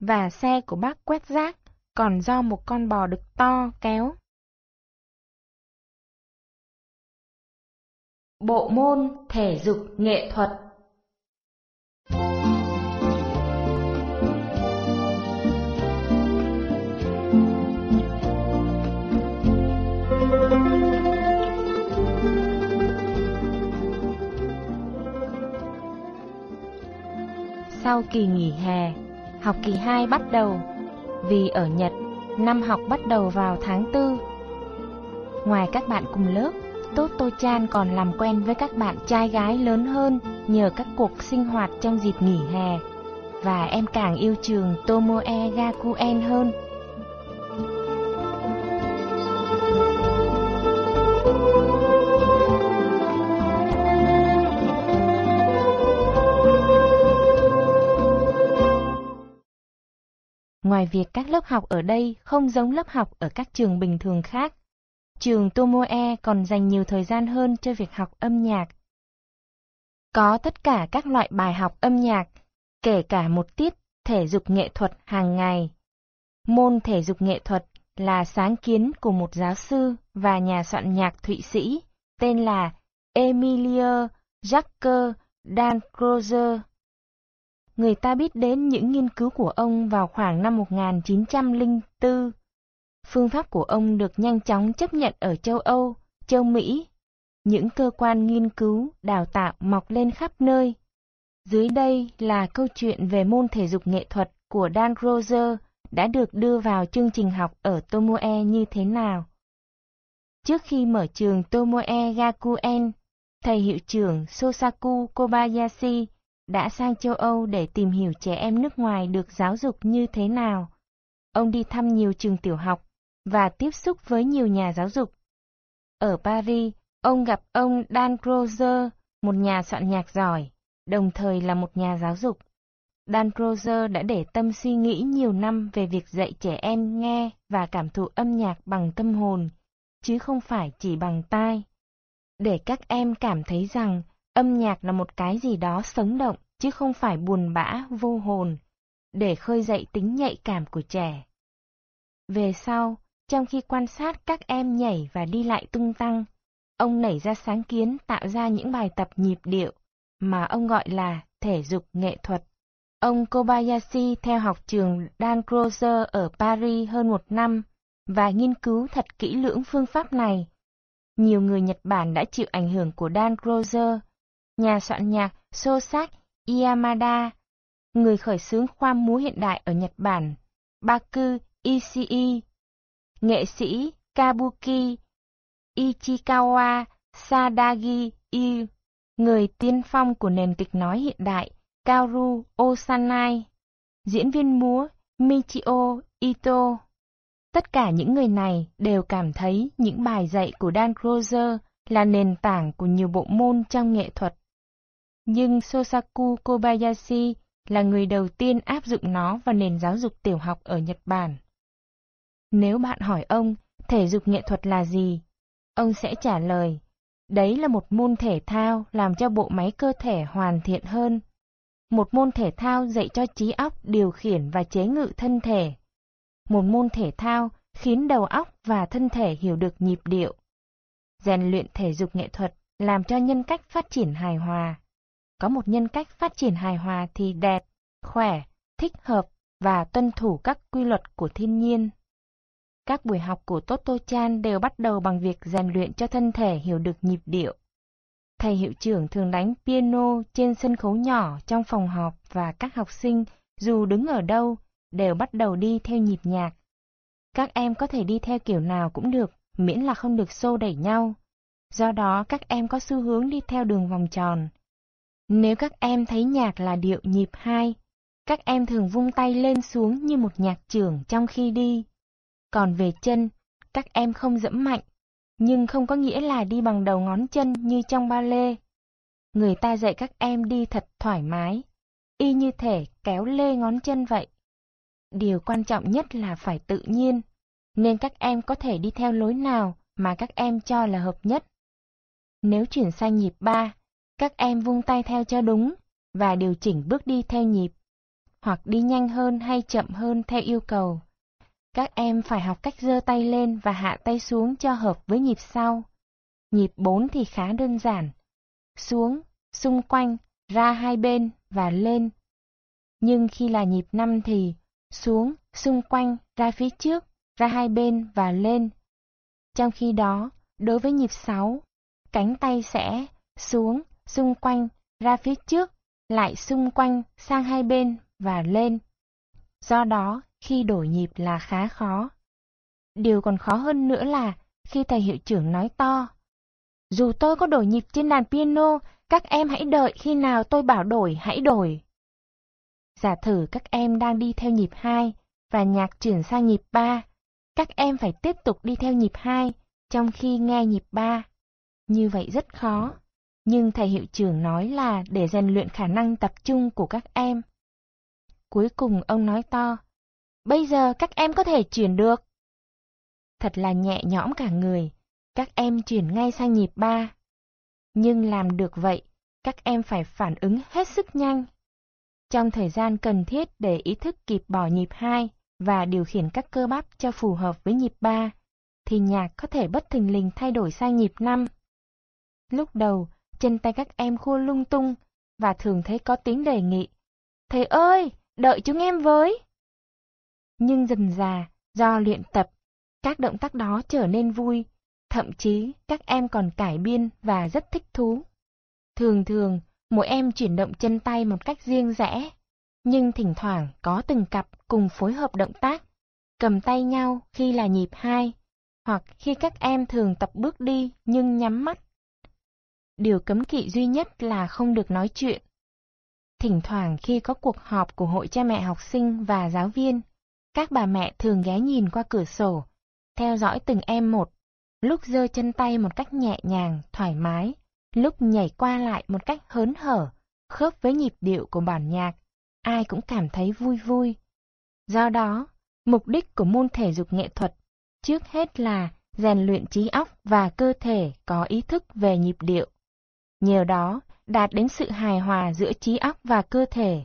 Và xe của bác quét rác còn do một con bò đực to kéo. Bộ môn thể dục nghệ thuật Sau kỳ nghỉ hè, học kỳ 2 bắt đầu. Vì ở Nhật, năm học bắt đầu vào tháng 4. Ngoài các bạn cùng lớp, Toto Chan còn làm quen với các bạn trai gái lớn hơn nhờ các cuộc sinh hoạt trong dịp nghỉ hè. Và em càng yêu trường Tomoe Gakuen hơn. Ngoài việc các lớp học ở đây không giống lớp học ở các trường bình thường khác, trường Tomoe còn dành nhiều thời gian hơn cho việc học âm nhạc. Có tất cả các loại bài học âm nhạc, kể cả một tiết thể dục nghệ thuật hàng ngày. Môn thể dục nghệ thuật là sáng kiến của một giáo sư và nhà soạn nhạc Thụy Sĩ tên là Emilio Jacques Dancrozer. Người ta biết đến những nghiên cứu của ông vào khoảng năm 1904. Phương pháp của ông được nhanh chóng chấp nhận ở châu Âu, châu Mỹ. những cơ quan nghiên cứu, đào tạo mọc lên khắp nơi. Dưới đây là câu chuyện về môn thể dục nghệ thuật của Dan Roser đã được đưa vào chương trình học ở Tomoe như thế nào. Trước khi mở trường Tomoe Gakuen, thầy hiệu trưởng Sosaku Kobayashi đã sang châu Âu để tìm hiểu trẻ em nước ngoài được giáo dục như thế nào. Ông đi thăm nhiều trường tiểu học và tiếp xúc với nhiều nhà giáo dục. Ở Paris, ông gặp ông Dan Crozer, một nhà soạn nhạc giỏi, đồng thời là một nhà giáo dục. Dan Crozer đã để tâm suy nghĩ nhiều năm về việc dạy trẻ em nghe và cảm thụ âm nhạc bằng tâm hồn, chứ không phải chỉ bằng tai. Để các em cảm thấy rằng âm nhạc là một cái gì đó sống động, chứ không phải buồn bã, vô hồn, để khơi dậy tính nhạy cảm của trẻ. Về sau, trong khi quan sát các em nhảy và đi lại tung tăng, ông nảy ra sáng kiến tạo ra những bài tập nhịp điệu mà ông gọi là thể dục nghệ thuật. Ông Kobayashi theo học trường Dan Crozer ở Paris hơn một năm và nghiên cứu thật kỹ lưỡng phương pháp này. Nhiều người Nhật Bản đã chịu ảnh hưởng của Dan Crozer, nhà soạn nhạc Sosak Yamada, người khởi xướng khoa múa hiện đại ở Nhật Bản, Baku Ishii, nghệ sĩ Kabuki Ichikawa Sadagi Yu, người tiên phong của nền kịch nói hiện đại Kaoru Osanai, diễn viên múa Michio Ito. Tất cả những người này đều cảm thấy những bài dạy của Dan Crozer là nền tảng của nhiều bộ môn trong nghệ thuật. Nhưng Sosaku Kobayashi là người đầu tiên áp dụng nó vào nền giáo dục tiểu học ở Nhật Bản. Nếu bạn hỏi ông, thể dục nghệ thuật là gì? Ông sẽ trả lời, đấy là một môn thể thao làm cho bộ máy cơ thể hoàn thiện hơn. Một môn thể thao dạy cho trí óc điều khiển và chế ngự thân thể. Một môn thể thao khiến đầu óc và thân thể hiểu được nhịp điệu. Rèn luyện thể dục nghệ thuật làm cho nhân cách phát triển hài hòa. Có một nhân cách phát triển hài hòa thì đẹp, khỏe, thích hợp và tuân thủ các quy luật của thiên nhiên. Các buổi học của Toto Chan đều bắt đầu bằng việc rèn luyện cho thân thể hiểu được nhịp điệu. Thầy hiệu trưởng thường đánh piano trên sân khấu nhỏ trong phòng họp và các học sinh, dù đứng ở đâu, đều bắt đầu đi theo nhịp nhạc. Các em có thể đi theo kiểu nào cũng được, miễn là không được xô đẩy nhau. Do đó các em có xu hướng đi theo đường vòng tròn. Nếu các em thấy nhạc là điệu nhịp 2, các em thường vung tay lên xuống như một nhạc trưởng trong khi đi. Còn về chân, các em không dẫm mạnh, nhưng không có nghĩa là đi bằng đầu ngón chân như trong ba lê. Người ta dạy các em đi thật thoải mái, y như thể kéo lê ngón chân vậy. Điều quan trọng nhất là phải tự nhiên, nên các em có thể đi theo lối nào mà các em cho là hợp nhất. Nếu chuyển sang nhịp 3, các em vung tay theo cho đúng và điều chỉnh bước đi theo nhịp, hoặc đi nhanh hơn hay chậm hơn theo yêu cầu. Các em phải học cách giơ tay lên và hạ tay xuống cho hợp với nhịp sau. Nhịp 4 thì khá đơn giản. Xuống, xung quanh, ra hai bên và lên. Nhưng khi là nhịp 5 thì xuống, xung quanh, ra phía trước, ra hai bên và lên. Trong khi đó, đối với nhịp 6, cánh tay sẽ xuống, xung quanh, ra phía trước, lại xung quanh sang hai bên và lên. Do đó, khi đổi nhịp là khá khó. Điều còn khó hơn nữa là khi thầy hiệu trưởng nói to. Dù tôi có đổi nhịp trên đàn piano, các em hãy đợi khi nào tôi bảo đổi hãy đổi. Giả thử các em đang đi theo nhịp 2 và nhạc chuyển sang nhịp 3. Các em phải tiếp tục đi theo nhịp 2 trong khi nghe nhịp 3. Như vậy rất khó. Nhưng thầy hiệu trưởng nói là để rèn luyện khả năng tập trung của các em. Cuối cùng ông nói to, Bây giờ các em có thể chuyển được. Thật là nhẹ nhõm cả người, các em chuyển ngay sang nhịp 3. Nhưng làm được vậy, các em phải phản ứng hết sức nhanh. Trong thời gian cần thiết để ý thức kịp bỏ nhịp 2 và điều khiển các cơ bắp cho phù hợp với nhịp 3, thì nhạc có thể bất thình lình thay đổi sang nhịp 5. Lúc đầu, chân tay các em khô lung tung và thường thấy có tiếng đề nghị. Thầy ơi, đợi chúng em với! Nhưng dần già, do luyện tập, các động tác đó trở nên vui, Thậm chí các em còn cải biên và rất thích thú. Thường thường, mỗi em chuyển động chân tay một cách riêng rẽ, nhưng thỉnh thoảng có từng cặp cùng phối hợp động tác, cầm tay nhau khi là nhịp hai, hoặc khi các em thường tập bước đi nhưng nhắm mắt. Điều cấm kỵ duy nhất là không được nói chuyện. Thỉnh thoảng khi có cuộc họp của hội cha mẹ học sinh và giáo viên, các bà mẹ thường ghé nhìn qua cửa sổ, theo dõi từng em một, lúc giơ chân tay một cách nhẹ nhàng, thoải mái, lúc nhảy qua lại một cách hớn hở, khớp với nhịp điệu của bản nhạc, ai cũng cảm thấy vui vui. Do đó, mục đích của môn thể dục nghệ thuật trước hết là rèn luyện trí óc và cơ thể có ý thức về nhịp điệu. Nhờ đó, đạt đến sự hài hòa giữa trí óc và cơ thể.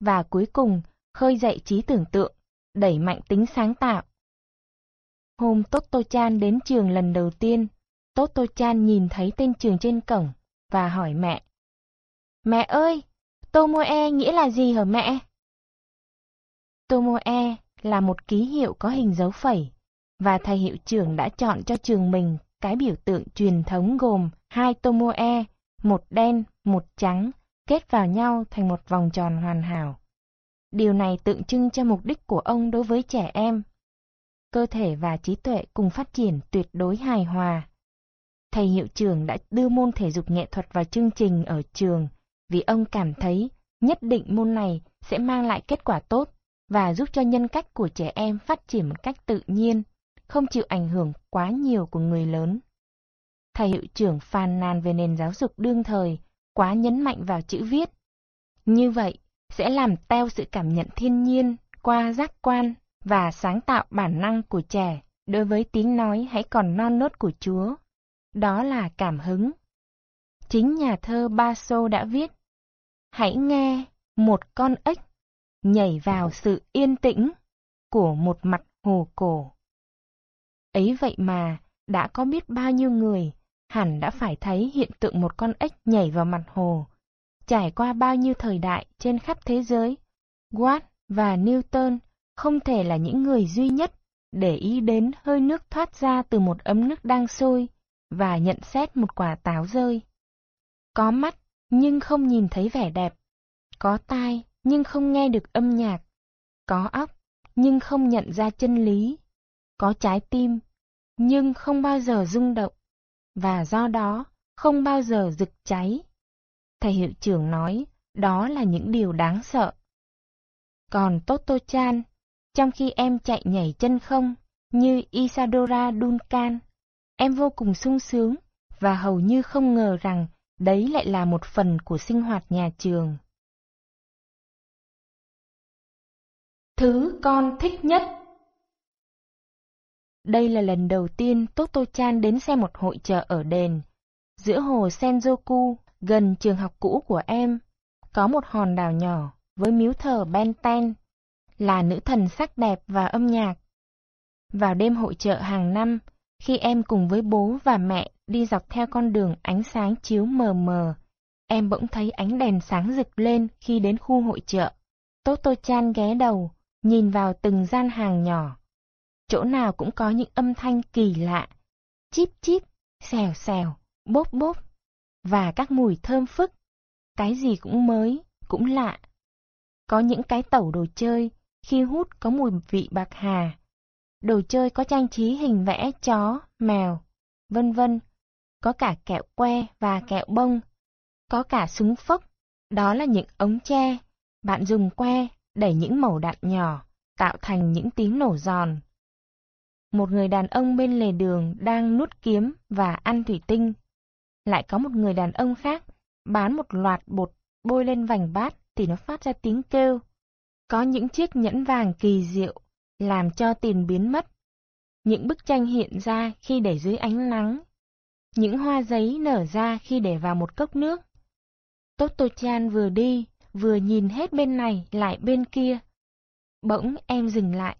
Và cuối cùng, khơi dậy trí tưởng tượng, đẩy mạnh tính sáng tạo. Hôm Toto Chan đến trường lần đầu tiên, Toto Chan nhìn thấy tên trường trên cổng và hỏi mẹ. Mẹ ơi, Tomoe nghĩa là gì hả mẹ? Tomoe là một ký hiệu có hình dấu phẩy, và thầy hiệu trưởng đã chọn cho trường mình cái biểu tượng truyền thống gồm hai Tomoe, một đen, một trắng, kết vào nhau thành một vòng tròn hoàn hảo. Điều này tượng trưng cho mục đích của ông đối với trẻ em. Cơ thể và trí tuệ cùng phát triển tuyệt đối hài hòa. Thầy hiệu trưởng đã đưa môn thể dục nghệ thuật vào chương trình ở trường vì ông cảm thấy nhất định môn này sẽ mang lại kết quả tốt và giúp cho nhân cách của trẻ em phát triển một cách tự nhiên, không chịu ảnh hưởng quá nhiều của người lớn. Thầy hiệu trưởng phàn nàn về nền giáo dục đương thời, quá nhấn mạnh vào chữ viết. Như vậy, sẽ làm teo sự cảm nhận thiên nhiên qua giác quan và sáng tạo bản năng của trẻ đối với tiếng nói hãy còn non nớt của Chúa. Đó là cảm hứng. Chính nhà thơ Baso đã viết, Hãy nghe một con ếch nhảy vào sự yên tĩnh của một mặt hồ cổ. Ấy vậy mà, đã có biết bao nhiêu người hẳn đã phải thấy hiện tượng một con ếch nhảy vào mặt hồ. Trải qua bao nhiêu thời đại trên khắp thế giới, Watt và Newton không thể là những người duy nhất để ý đến hơi nước thoát ra từ một ấm nước đang sôi và nhận xét một quả táo rơi. Có mắt nhưng không nhìn thấy vẻ đẹp, có tai nhưng không nghe được âm nhạc, có óc nhưng không nhận ra chân lý, có trái tim nhưng không bao giờ rung động, và do đó không bao giờ rực cháy. Thầy hiệu trưởng nói đó là những điều đáng sợ. Còn Toto Chan, trong khi em chạy nhảy chân không, như Isadora Duncan, em vô cùng sung sướng và hầu như không ngờ rằng đấy lại là một phần của sinh hoạt nhà trường. Thứ con thích nhất Đây là lần đầu tiên Toto-chan đến xem một hội chợ ở đền. Giữa hồ Senjoku, gần trường học cũ của em, có một hòn đảo nhỏ với miếu thờ Benten, là nữ thần sắc đẹp và âm nhạc. Vào đêm hội chợ hàng năm, khi em cùng với bố và mẹ đi dọc theo con đường ánh sáng chiếu mờ mờ, em bỗng thấy ánh đèn sáng rực lên khi đến khu hội chợ. Toto Chan ghé đầu, nhìn vào từng gian hàng nhỏ. Chỗ nào cũng có những âm thanh kỳ lạ, chip chip, xèo xèo, bốp bốp, và các mùi thơm phức. Cái gì cũng mới, cũng lạ. Có những cái tẩu đồ chơi, khi hút có mùi vị bạc hà. Đồ chơi có trang trí hình vẽ chó, mèo, vân vân. Có cả kẹo que và kẹo bông. Có cả súng phốc, đó là những ống tre. Bạn dùng que đẩy những mẩu đạn nhỏ, tạo thành những tiếng nổ giòn. Một người đàn ông bên lề đường đang nút kiếm và ăn thủy tinh. Lại có một người đàn ông khác bán một loạt bột bôi lên vành bát thì nó phát ra tiếng kêu. Có những chiếc nhẫn vàng kỳ diệu, làm cho tiền biến mất. Những bức tranh hiện ra khi để dưới ánh nắng. Những hoa giấy nở ra khi để vào một cốc nước. Toto Chan vừa đi, vừa nhìn hết bên này lại bên kia. Bỗng em dừng lại.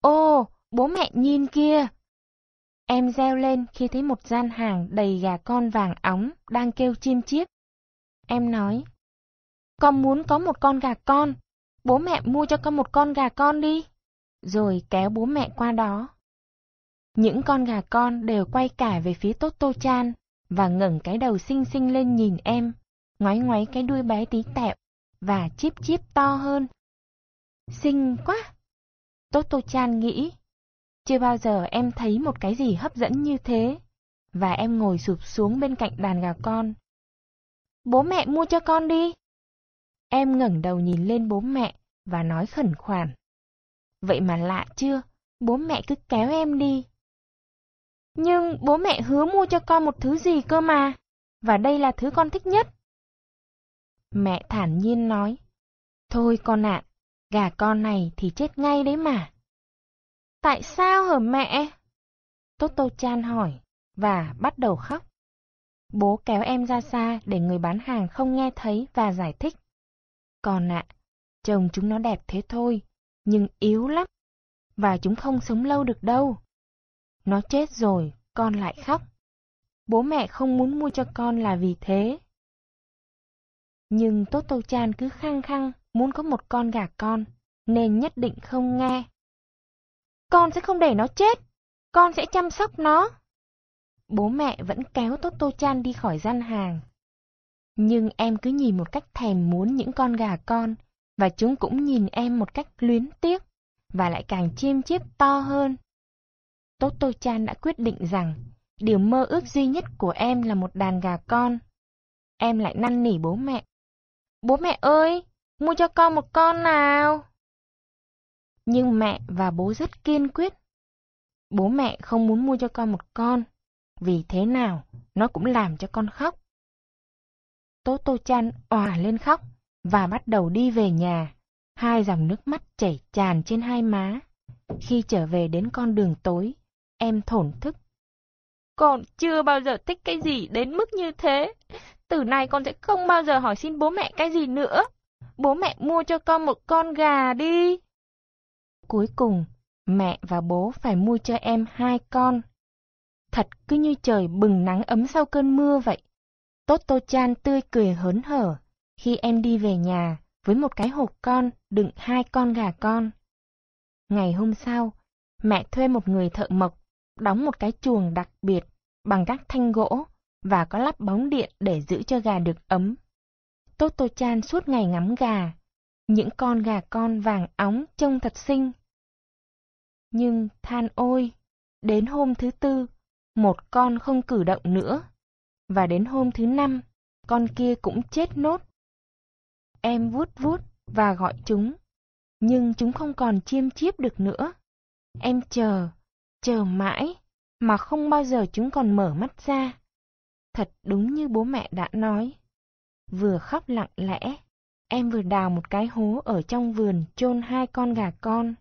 Ô, bố mẹ nhìn kia! Em reo lên khi thấy một gian hàng đầy gà con vàng óng đang kêu chim chiếc. Em nói, con muốn có một con gà con, bố mẹ mua cho con một con gà con đi. Rồi kéo bố mẹ qua đó. Những con gà con đều quay cả về phía Toto Chan và ngẩng cái đầu xinh xinh lên nhìn em, ngoái ngoái cái đuôi bé tí tẹo và chip chip to hơn. Xinh quá! Toto Chan nghĩ, chưa bao giờ em thấy một cái gì hấp dẫn như thế, và em ngồi sụp xuống bên cạnh đàn gà con. Bố mẹ mua cho con đi! Em ngẩng đầu nhìn lên bố mẹ và nói khẩn khoản. Vậy mà lạ chưa, bố mẹ cứ kéo em đi. Nhưng bố mẹ hứa mua cho con một thứ gì cơ mà, và đây là thứ con thích nhất. Mẹ thản nhiên nói, Thôi con ạ, gà con này thì chết ngay đấy mà. Tại sao hả mẹ? Toto Chan hỏi, và bắt đầu khóc. Bố kéo em ra xa để người bán hàng không nghe thấy và giải thích. Còn ạ, chồng chúng nó đẹp thế thôi, nhưng yếu lắm, và chúng không sống lâu được đâu. Nó chết rồi, con lại khóc. Bố mẹ không muốn mua cho con là vì thế. Nhưng Toto Chan cứ khăng khăng muốn có một con gà con, nên nhất định không nghe. Con sẽ không để nó chết, con sẽ chăm sóc nó. Bố mẹ vẫn kéo Toto Chan đi khỏi gian hàng. Nhưng em cứ nhìn một cách thèm muốn những con gà con, và chúng cũng nhìn em một cách luyến tiếc, và lại càng chiêm chiếp to hơn. Toto Chan đã quyết định rằng, điều mơ ước duy nhất của em là một đàn gà con. Em lại năn nỉ bố mẹ. Bố mẹ ơi, mua cho con một con nào. Nhưng mẹ và bố rất kiên quyết. Bố mẹ không muốn mua cho con một con, vì thế nào nó cũng làm cho con khóc. Tố Tô Chan òa lên khóc và bắt đầu đi về nhà, hai dòng nước mắt chảy tràn trên hai má. Khi trở về đến con đường tối, em thổn thức. Con chưa bao giờ thích cái gì đến mức như thế. Từ nay con sẽ không bao giờ hỏi xin bố mẹ cái gì nữa. Bố mẹ mua cho con một con gà đi. Cuối cùng, mẹ và bố phải mua cho em hai con. Thật cứ như trời bừng nắng ấm sau cơn mưa vậy. tốt tô Chan tươi cười hớn hở khi em đi về nhà với một cái hộp con đựng hai con gà con. Ngày hôm sau, mẹ thuê một người thợ mộc đóng một cái chuồng đặc biệt bằng các thanh gỗ và có lắp bóng điện để giữ cho gà được ấm. tốt tô Chan suốt ngày ngắm gà. Những con gà con vàng óng trông thật xinh. Nhưng than ôi, đến hôm thứ tư, một con không cử động nữa. Và đến hôm thứ năm, con kia cũng chết nốt. Em vuốt vuốt và gọi chúng, nhưng chúng không còn chiêm chiếp được nữa. Em chờ, chờ mãi, mà không bao giờ chúng còn mở mắt ra. Thật đúng như bố mẹ đã nói. Vừa khóc lặng lẽ, em vừa đào một cái hố ở trong vườn chôn hai con gà con,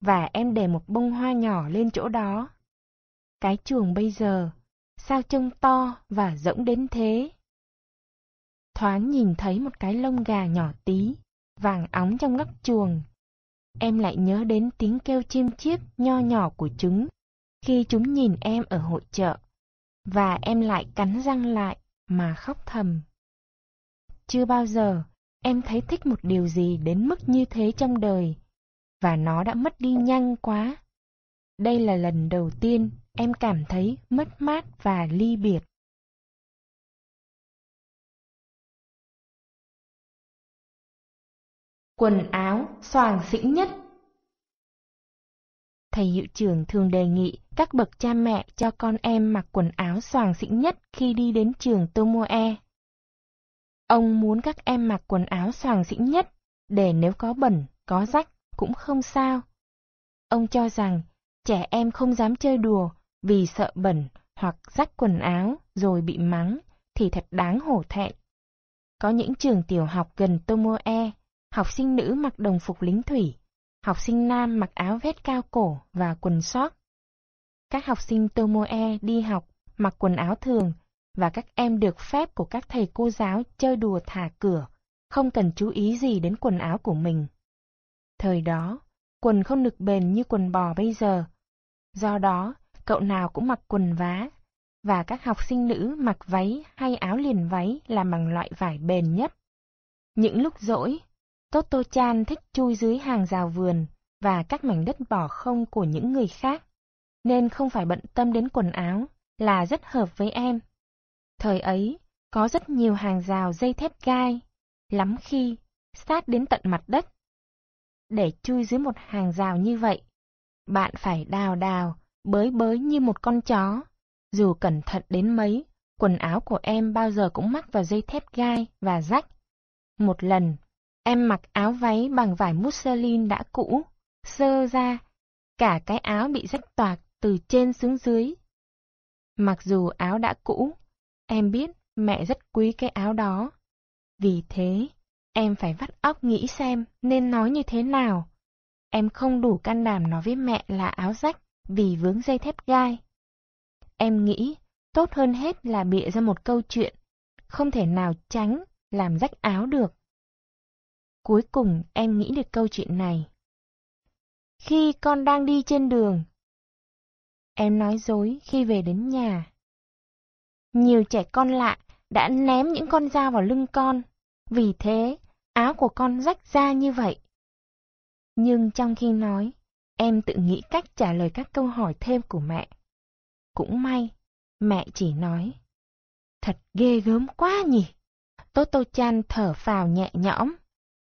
và em để một bông hoa nhỏ lên chỗ đó. Cái chuồng bây giờ, sao trông to và rỗng đến thế? Thoáng nhìn thấy một cái lông gà nhỏ tí, vàng óng trong góc chuồng. Em lại nhớ đến tiếng kêu chim chiếp nho nhỏ của chúng khi chúng nhìn em ở hội chợ, và em lại cắn răng lại mà khóc thầm. Chưa bao giờ em thấy thích một điều gì đến mức như thế trong đời, và nó đã mất đi nhanh quá. Đây là lần đầu tiên em cảm thấy mất mát và ly biệt. Quần áo xoàng xĩnh nhất Thầy hiệu trưởng thường đề nghị các bậc cha mẹ cho con em mặc quần áo xoàng xĩnh nhất khi đi đến trường Tomoe. Ông muốn các em mặc quần áo xoàng xĩnh nhất, để nếu có bẩn, có rách cũng không sao. Ông cho rằng trẻ em không dám chơi đùa vì sợ bẩn hoặc rách quần áo rồi bị mắng thì thật đáng hổ thẹn. Có những trường tiểu học gần Tomoe, học sinh nữ mặc đồng phục lính thủy, học sinh nam mặc áo vest cao cổ và quần sót. Các học sinh Tomoe đi học mặc quần áo thường và các em được phép của các thầy cô giáo chơi đùa thả cửa, không cần chú ý gì đến quần áo của mình. Thời đó, quần không được bền như quần bò bây giờ. Do đó, cậu nào cũng mặc quần vá, và các học sinh nữ mặc váy hay áo liền váy làm bằng loại vải bền nhất. Những lúc rỗi, Toto Chan thích chui dưới hàng rào vườn và các mảnh đất bỏ không của những người khác. nên không phải bận tâm đến quần áo, là rất hợp với em. Thời ấy, có rất nhiều hàng rào dây thép gai, lắm khi sát đến tận mặt đất. Để chui dưới một hàng rào như vậy, bạn phải đào đào, bới bới như một con chó. Dù cẩn thận đến mấy, quần áo của em bao giờ cũng mắc vào dây thép gai và rách. Một lần, em mặc áo váy bằng vải muslin đã cũ, sơ ra, cả cái áo bị rách toạc từ trên xuống dưới. Mặc dù áo đã cũ, em biết mẹ rất quý cái áo đó. Vì thế, em phải vắt óc nghĩ xem nên nói như thế nào. Em không đủ can đảm nói với mẹ là áo rách vì vướng dây thép gai. Em nghĩ tốt hơn hết là bịa ra một câu chuyện, không thể nào tránh làm rách áo được. Cuối cùng em nghĩ được câu chuyện này. Khi con đang đi trên đường, em nói dối khi về đến nhà. Nhiều trẻ con lạ đã ném những con dao vào lưng con, vì thế áo của con rách ra như vậy. Nhưng trong khi nói, em tự nghĩ cách trả lời các câu hỏi thêm của mẹ. Cũng may, mẹ chỉ nói. Thật ghê gớm quá nhỉ. Toto Chan thở phào nhẹ nhõm.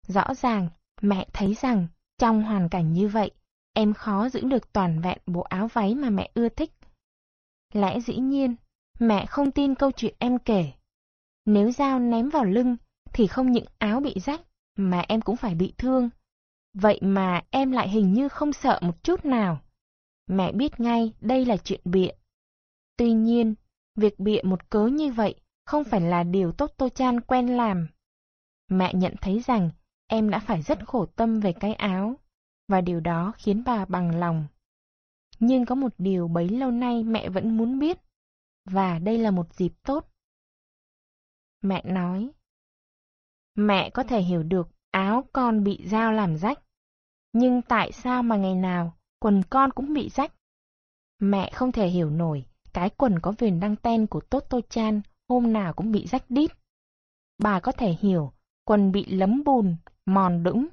Rõ ràng, mẹ thấy rằng trong hoàn cảnh như vậy, em khó giữ được toàn vẹn bộ áo váy mà mẹ ưa thích. Lẽ dĩ nhiên, mẹ không tin câu chuyện em kể. Nếu dao ném vào lưng, thì không những áo bị rách, mà em cũng phải bị thương. Vậy mà em lại hình như không sợ một chút nào. Mẹ biết ngay đây là chuyện bịa. Tuy nhiên, việc bịa một cớ như vậy không phải là điều tốt Tô Chan quen làm. Mẹ nhận thấy rằng em đã phải rất khổ tâm về cái áo, và điều đó khiến bà bằng lòng. Nhưng có một điều bấy lâu nay mẹ vẫn muốn biết, và đây là một dịp tốt. Mẹ nói, mẹ có thể hiểu được áo con bị dao làm rách, nhưng tại sao mà ngày nào quần con cũng bị rách? Mẹ không thể hiểu nổi cái quần có viền đăng ten của Toto Chan hôm nào cũng bị rách đít. Bà có thể hiểu quần bị lấm bùn, mòn đũng,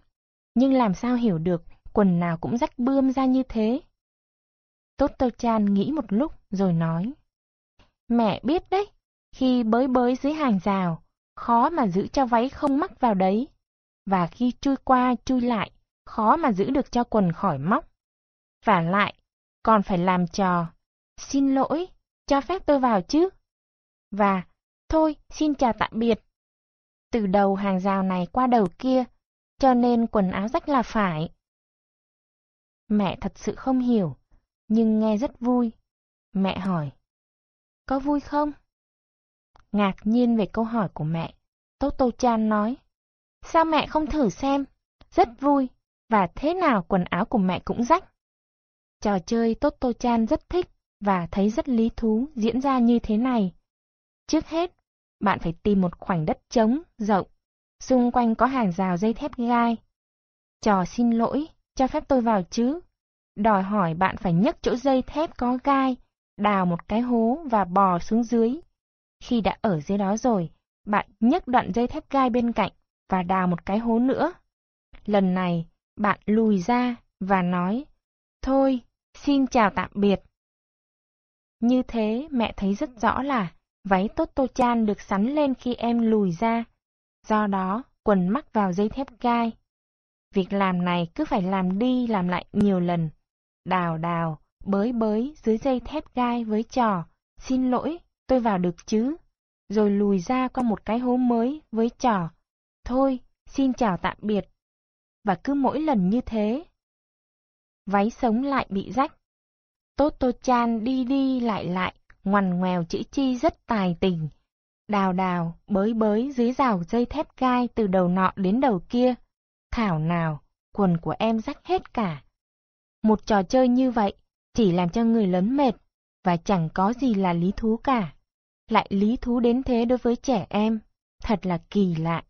nhưng làm sao hiểu được quần nào cũng rách bươm ra như thế? Toto Chan nghĩ một lúc rồi nói. Mẹ biết đấy, khi bới bới dưới hàng rào, khó mà giữ cho váy không mắc vào đấy. Và khi chui qua chui lại, khó mà giữ được cho quần khỏi móc. Và lại, còn phải làm trò. Xin lỗi, cho phép tôi vào chứ? Và, thôi, xin chào tạm biệt. Từ đầu hàng rào này qua đầu kia, cho nên quần áo rách là phải. Mẹ thật sự không hiểu, nhưng nghe rất vui. Mẹ hỏi, có vui không? Ngạc nhiên về câu hỏi của mẹ, Toto Chan nói, sao mẹ không thử xem? Rất vui, và thế nào quần áo của mẹ cũng rách. Trò chơi Toto Chan rất thích và thấy rất lý thú diễn ra như thế này. Trước hết, bạn phải tìm một khoảnh đất trống, rộng, xung quanh có hàng rào dây thép gai. Trò xin lỗi, cho phép tôi vào chứ. Đòi hỏi bạn phải nhấc chỗ dây thép có gai, đào một cái hố và bò xuống dưới. Khi đã ở dưới đó rồi, bạn nhấc đoạn dây thép gai bên cạnh và đào một cái hố nữa. Lần này, bạn lùi ra và nói, Thôi, xin chào tạm biệt. Như thế mẹ thấy rất rõ là váy Toto Chan được sắn lên khi em lùi ra, do đó quần mắc vào dây thép gai. Việc làm này cứ phải làm đi làm lại nhiều lần, đào đào, bới bới dưới dây thép gai với trò, xin lỗi, tôi vào được chứ, rồi lùi ra qua một cái hố mới với trò, thôi, xin chào tạm biệt. Và cứ mỗi lần như thế, váy sống lại bị rách, Toto Chan đi đi lại lại, ngoằn ngoèo chữ chi rất tài tình. Đào đào, bới bới dưới rào dây thép gai từ đầu nọ đến đầu kia. Thảo nào, quần của em rách hết cả. Một trò chơi như vậy chỉ làm cho người lớn mệt, và chẳng có gì là lý thú cả. Lại lý thú đến thế đối với trẻ em, thật là kỳ lạ.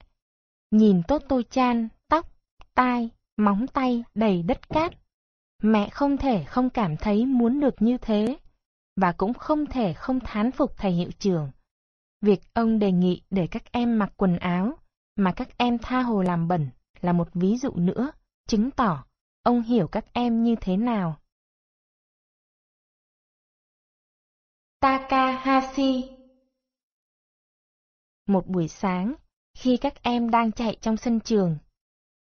Nhìn tốt tôi Chan, tóc, tai, móng tay đầy đất cát. Mẹ không thể không cảm thấy muốn được như thế, và cũng không thể không thán phục thầy hiệu trưởng. Việc ông đề nghị để các em mặc quần áo mà các em tha hồ làm bẩn là một ví dụ nữa, chứng tỏ ông hiểu các em như thế nào. Takahashi. Một buổi sáng, khi các em đang chạy trong sân trường,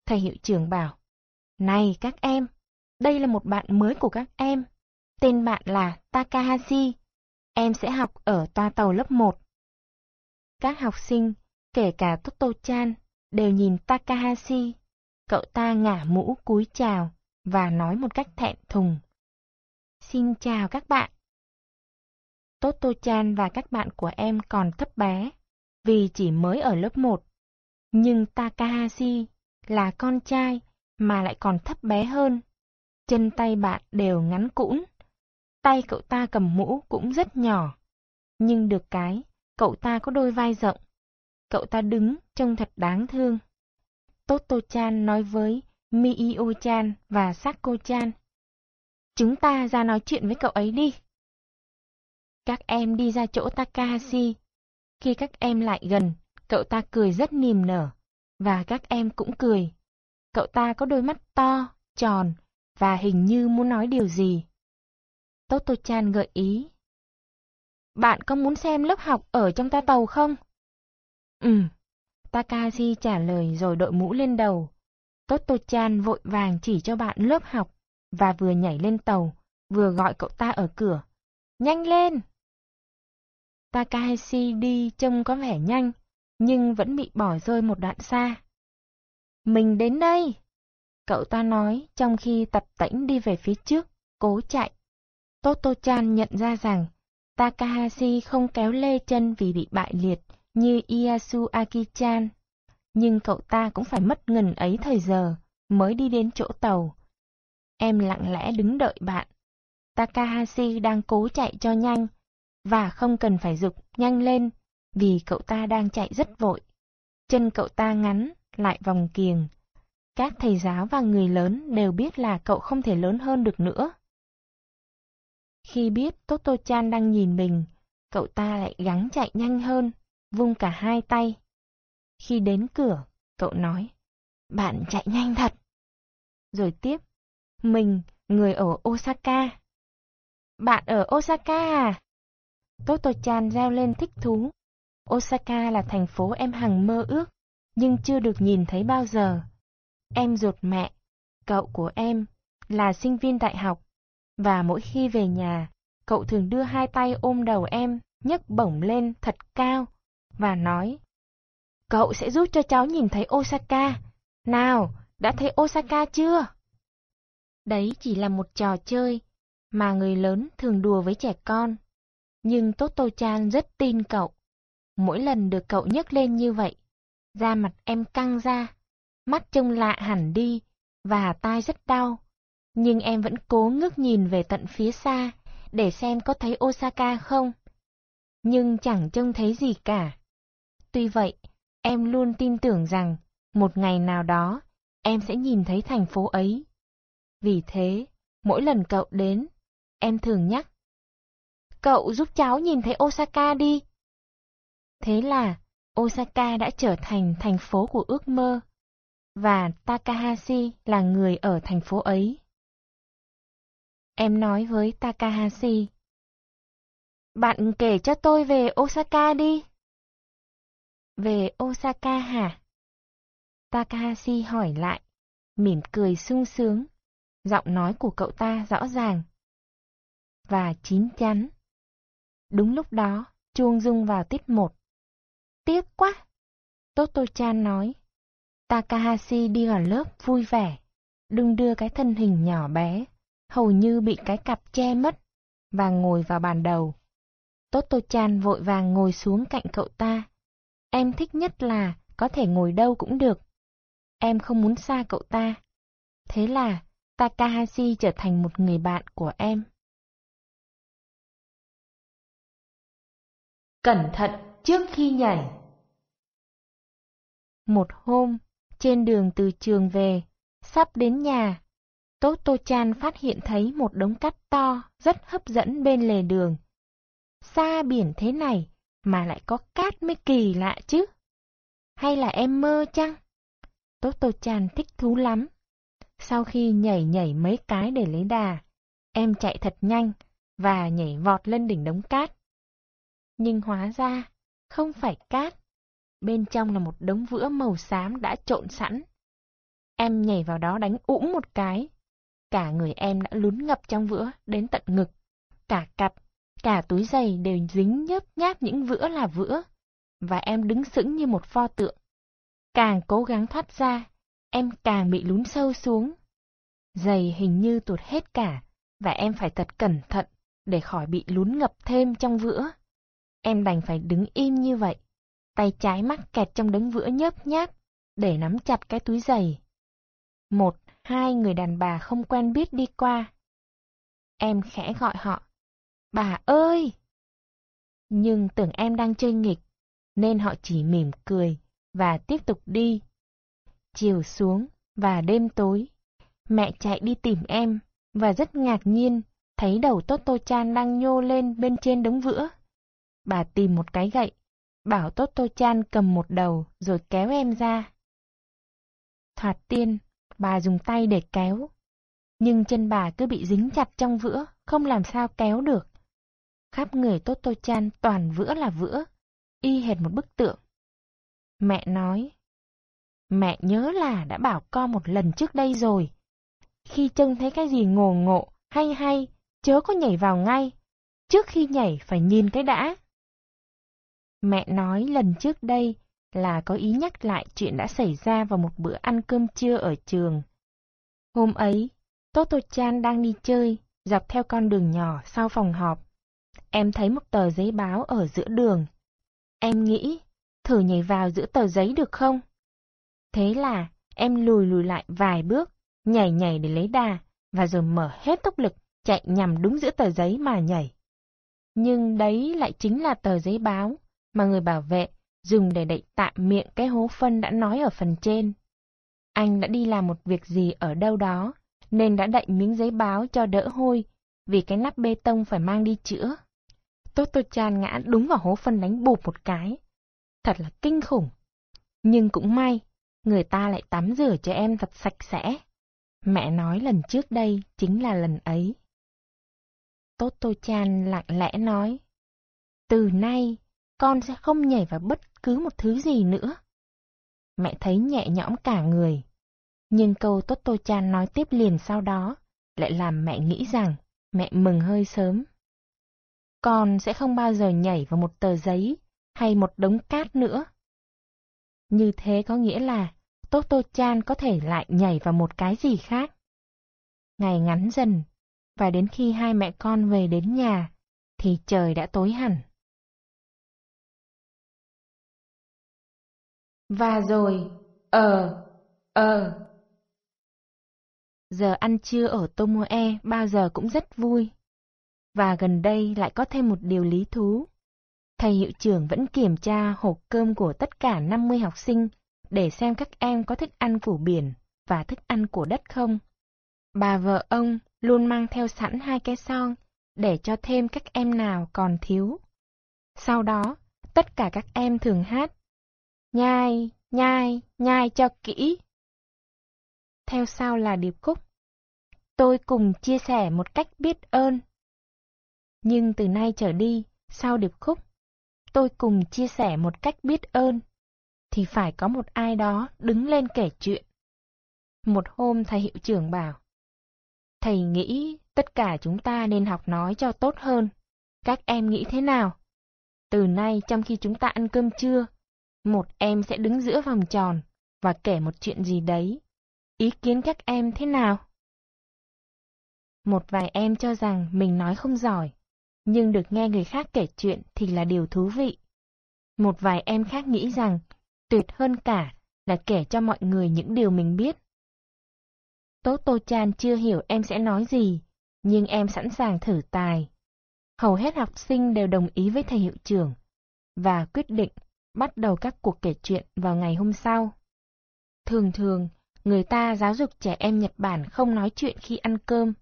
thầy hiệu trưởng bảo, Này các em, đây là một bạn mới của các em. Tên bạn là Takahashi. Em sẽ học ở toa tàu lớp 1. Các học sinh, kể cả Toto-chan, đều nhìn Takahashi. Cậu ta ngả mũ cúi chào và nói một cách thẹn thùng. Xin chào các bạn. Toto-chan và các bạn của em còn thấp bé, vì chỉ mới ở lớp 1. Nhưng Takahashi là con trai mà lại còn thấp bé hơn. Chân tay bạn đều ngắn cũn. Tay cậu ta cầm mũ cũng rất nhỏ. Nhưng được cái, cậu ta có đôi vai rộng. Cậu ta đứng trông thật đáng thương. Toto-chan nói với Miio-chan và Sako-chan. Chúng ta ra nói chuyện với cậu ấy đi. Các em đi ra chỗ Takahashi. Khi các em lại gần, cậu ta cười rất niềm nở, và các em cũng cười. Cậu ta có đôi mắt to, tròn, và hình như muốn nói điều gì. Toto-chan gợi ý. Bạn có muốn xem lớp học ở trong ta tàu không? Ừm. Takahashi trả lời rồi đội mũ lên đầu. Toto-chan vội vàng chỉ cho bạn lớp học, và vừa nhảy lên tàu, vừa gọi cậu ta ở cửa. Nhanh lên! Takahashi đi trông có vẻ nhanh, nhưng vẫn bị bỏ rơi một đoạn xa. Mình đến đây! Cậu ta nói trong khi tập tĩnh đi về phía trước, cố chạy. Toto-chan nhận ra rằng Takahashi không kéo lê chân vì bị bại liệt như Iyasu Aki-chan. Nhưng cậu ta cũng phải mất ngần ấy thời giờ mới đi đến chỗ tàu. Em lặng lẽ đứng đợi bạn. Takahashi đang cố chạy cho nhanh, và không cần phải dục nhanh lên, vì cậu ta đang chạy rất vội. Chân cậu ta ngắn, lại vòng kiềng. Các thầy giáo và người lớn đều biết là cậu không thể lớn hơn được nữa. Khi biết Toto-chan đang nhìn mình, cậu ta lại gắng chạy nhanh hơn, vung cả hai tay. Khi đến cửa, cậu nói, bạn chạy nhanh thật. Rồi tiếp, mình, người ở Osaka. Bạn ở Osaka à? Toto-chan reo lên thích thú. Osaka là thành phố em hằng mơ ước, nhưng chưa được nhìn thấy bao giờ. Em ruột mẹ, cậu của em, là sinh viên đại học, và mỗi khi về nhà, cậu thường đưa hai tay ôm đầu em, nhấc bổng lên thật cao, và nói, Cậu sẽ giúp cho cháu nhìn thấy Osaka. Nào, đã thấy Osaka chưa? Đấy chỉ là một trò chơi mà người lớn thường đùa với trẻ con. Nhưng Toto-chan rất tin cậu. Mỗi lần được cậu nhấc lên như vậy, da mặt em căng ra, mắt trông lạ hẳn đi, và tai rất đau. Nhưng em vẫn cố ngước nhìn về tận phía xa, để xem có thấy Osaka không. Nhưng chẳng trông thấy gì cả. Tuy vậy, em luôn tin tưởng rằng, một ngày nào đó, em sẽ nhìn thấy thành phố ấy. Vì thế, mỗi lần cậu đến, em thường nhắc. Cậu giúp cháu nhìn thấy Osaka đi. Thế là, Osaka đã trở thành thành phố của ước mơ, và Takahashi là người ở thành phố ấy. Em nói với Takahashi. Bạn kể cho tôi về Osaka đi. Về Osaka hả? Takahashi hỏi lại, mỉm cười sung sướng. Giọng nói của cậu ta rõ ràng. Và chín chắn. Đúng lúc đó, chuông rung vào tiết một. Tiếc quá! Toto-chan nói. Takahashi đi vào lớp vui vẻ, đừng đưa cái thân hình nhỏ bé, hầu như bị cái cặp che mất, và ngồi vào bàn đầu. Toto-chan vội vàng ngồi xuống cạnh cậu ta. Em thích nhất là có thể ngồi đâu cũng được. Em không muốn xa cậu ta. Thế là Takahashi trở thành một người bạn của em. Cẩn thận trước khi nhảy. Một hôm, trên đường từ trường về, sắp đến nhà, Toto-chan phát hiện thấy một đống cát to rất hấp dẫn bên lề đường. Xa biển thế này mà lại có cát mới kỳ lạ chứ. Hay là em mơ chăng? Toto-chan thích thú lắm. Sau khi nhảy nhảy mấy cái để lấy đà, em chạy thật nhanh và nhảy vọt lên đỉnh đống cát, nhưng hóa ra, không phải cát. Bên trong là một đống vữa màu xám đã trộn sẵn. Em nhảy vào đó đánh ủng một cái. Cả người em đã lún ngập trong vữa đến tận ngực. Cả cặp, cả túi giày đều dính nhớp nháp những vữa là vữa. Và em đứng sững như một pho tượng. Càng cố gắng thoát ra, em càng bị lún sâu xuống. Giày hình như tuột hết cả, và em phải thật cẩn thận để khỏi bị lún ngập thêm trong vữa. Em đành phải đứng im như vậy, tay trái mắc kẹt trong đống vữa nhớp nháp, để nắm chặt cái túi giày. Một, hai người đàn bà không quen biết đi qua. Em khẽ gọi họ. Bà ơi! Nhưng tưởng em đang chơi nghịch, nên họ chỉ mỉm cười và tiếp tục đi. Chiều xuống và đêm tối, mẹ chạy đi tìm em và rất ngạc nhiên thấy đầu Toto Chan đang nhô lên bên trên đống vữa. Bà tìm một cái gậy, bảo Toto Chan cầm một đầu rồi kéo em ra. Thoạt tiên, bà dùng tay để kéo, nhưng chân bà cứ bị dính chặt trong vữa, không làm sao kéo được. Khắp người Toto Chan toàn vữa là vữa, y hệt một bức tượng. Mẹ nói, mẹ nhớ là đã bảo con một lần trước đây rồi. Khi trông thấy cái gì ngồ ngộ, hay hay, chớ có nhảy vào ngay. Trước khi nhảy phải nhìn cái đã. Mẹ nói lần trước đây là có ý nhắc lại chuyện đã xảy ra vào một bữa ăn cơm trưa ở trường. Hôm ấy, Toto Chan đang đi chơi, dọc theo con đường nhỏ sau phòng họp. Em thấy một tờ giấy báo ở giữa đường. Em nghĩ, thử nhảy vào giữa tờ giấy được không? Thế là em lùi lùi lại vài bước, nhảy nhảy để lấy đà, và rồi mở hết tốc lực, chạy nhằm đúng giữa tờ giấy mà nhảy. Nhưng đấy lại chính là tờ giấy báo mà người bảo vệ dùng để đậy tạm miệng cái hố phân đã nói ở phần trên. Anh đã đi làm một việc gì ở đâu đó, nên đã đậy miếng giấy báo cho đỡ hôi, vì cái nắp bê tông phải mang đi chữa. Toto Chan ngã đúng vào hố phân đánh bụp một cái. Thật là kinh khủng. Nhưng cũng may, người ta lại tắm rửa cho em thật sạch sẽ. Mẹ nói lần trước đây chính là lần ấy. Toto Chan lặng lẽ nói. Từ nay, con sẽ không nhảy vào bất cứ một thứ gì nữa. Mẹ thấy nhẹ nhõm cả người. Nhưng câu tốt tô Chan nói tiếp liền sau đó lại làm mẹ nghĩ rằng mẹ mừng hơi sớm. Con sẽ không bao giờ nhảy vào một tờ giấy hay một đống cát nữa. Như thế có nghĩa là tốt tô Chan có thể lại nhảy vào một cái gì khác. Ngày ngắn dần, và đến khi hai mẹ con về đến nhà, thì trời đã tối hẳn. Và rồi, ờ, ờ. Giờ ăn trưa ở Tomoe bao giờ cũng rất vui. Và gần đây lại có thêm một điều lý thú. Thầy hiệu trưởng vẫn kiểm tra hộp cơm của tất cả 50 học sinh để xem các em có thức ăn của biển và thức ăn của đất không. Bà vợ ông luôn mang theo sẵn hai cái son để cho thêm các em nào còn thiếu. Sau đó, tất cả các em thường hát Nhai, nhai, nhai cho kỹ. Theo sau là điệp khúc. Tôi cùng chia sẻ một cách biết ơn. Nhưng từ nay trở đi, sau điệp khúc, tôi cùng chia sẻ một cách biết ơn, thì phải có một ai đó đứng lên kể chuyện. Một hôm thầy hiệu trưởng bảo, Thầy nghĩ tất cả chúng ta nên học nói cho tốt hơn. Các em nghĩ thế nào? Từ nay trong khi chúng ta ăn cơm trưa, một em sẽ đứng giữa vòng tròn và kể một chuyện gì đấy. Ý kiến các em thế nào? Một vài em cho rằng mình nói không giỏi, nhưng được nghe người khác kể chuyện thì là điều thú vị. Một vài em khác nghĩ rằng tuyệt hơn cả là kể cho mọi người những điều mình biết. Tố Tô Chan chưa hiểu em sẽ nói gì, nhưng em sẵn sàng thử tài. Hầu hết học sinh đều đồng ý với thầy hiệu trưởng và quyết định bắt đầu các cuộc kể chuyện vào ngày hôm sau. Thường thường, người ta giáo dục trẻ em Nhật Bản không nói chuyện khi ăn cơm.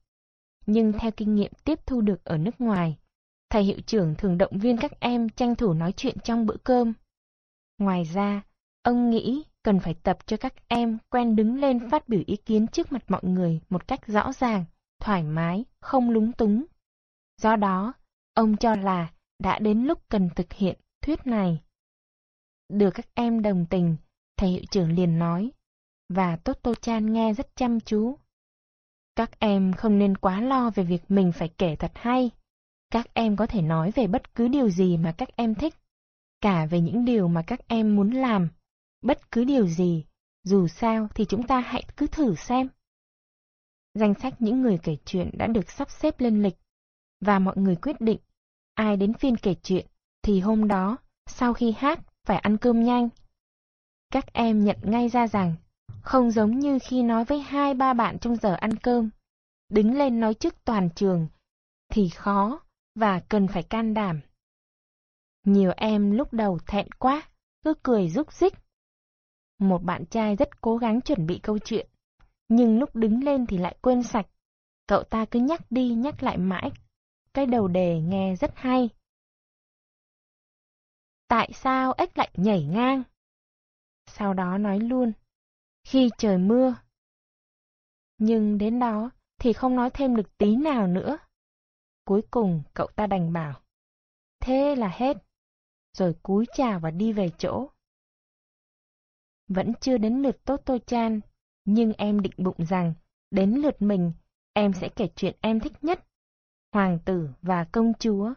Nhưng theo kinh nghiệm tiếp thu được ở nước ngoài, thầy hiệu trưởng thường động viên các em tranh thủ nói chuyện trong bữa cơm. Ngoài ra, ông nghĩ cần phải tập cho các em quen đứng lên phát biểu ý kiến trước mặt mọi người một cách rõ ràng, thoải mái, không lúng túng. Do đó, ông cho là đã đến lúc cần thực hiện thuyết này. Được các em đồng tình, thầy hiệu trưởng liền nói, và Toto Chan nghe rất chăm chú. Các em không nên quá lo về việc mình phải kể thật hay. Các em có thể nói về bất cứ điều gì mà các em thích, cả về những điều mà các em muốn làm. Bất cứ điều gì, dù sao thì chúng ta hãy cứ thử xem. Danh sách những người kể chuyện đã được sắp xếp lên lịch, và mọi người quyết định, ai đến phiên kể chuyện thì hôm đó, sau khi hát, phải ăn cơm nhanh. Các em nhận ngay ra rằng, không giống như khi nói với hai ba bạn trong giờ ăn cơm, đứng lên nói trước toàn trường, thì khó và cần phải can đảm. Nhiều em lúc đầu thẹn quá, cứ cười rúc rích. Một bạn trai rất cố gắng chuẩn bị câu chuyện, nhưng lúc đứng lên thì lại quên sạch. Cậu ta cứ nhắc đi nhắc lại mãi. Cái đầu đề nghe rất hay. Tại sao ếch lại nhảy ngang? Sau đó nói luôn. Khi trời mưa. Nhưng đến đó thì không nói thêm được tí nào nữa. Cuối cùng cậu ta đành bảo. Thế là hết. Rồi cúi chào và đi về chỗ. Vẫn chưa đến lượt tốt tôi chan, nhưng em định bụng rằng, đến lượt mình, em sẽ kể chuyện em thích nhất. Hoàng tử và công chúa.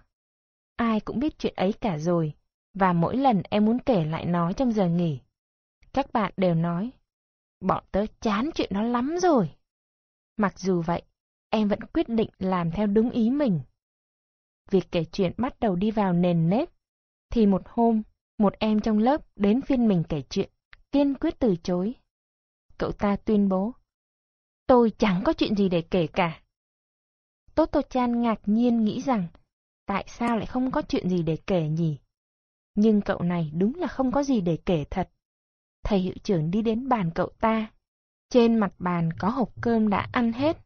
Ai cũng biết chuyện ấy cả rồi, và mỗi lần em muốn kể lại nó trong giờ nghỉ. Các bạn đều nói, bọn tớ chán chuyện đó lắm rồi. Mặc dù vậy, em vẫn quyết định làm theo đúng ý mình. Việc kể chuyện bắt đầu đi vào nền nếp, thì một hôm, một em trong lớp đến phiên mình kể chuyện, kiên quyết từ chối. Cậu ta tuyên bố, tôi chẳng có chuyện gì để kể cả. Toto Chan ngạc nhiên nghĩ rằng, tại sao lại không có chuyện gì để kể nhỉ? Nhưng cậu này đúng là không có gì để kể thật. Thầy hiệu trưởng đi đến bàn cậu ta. Trên mặt bàn có hộp cơm đã ăn hết.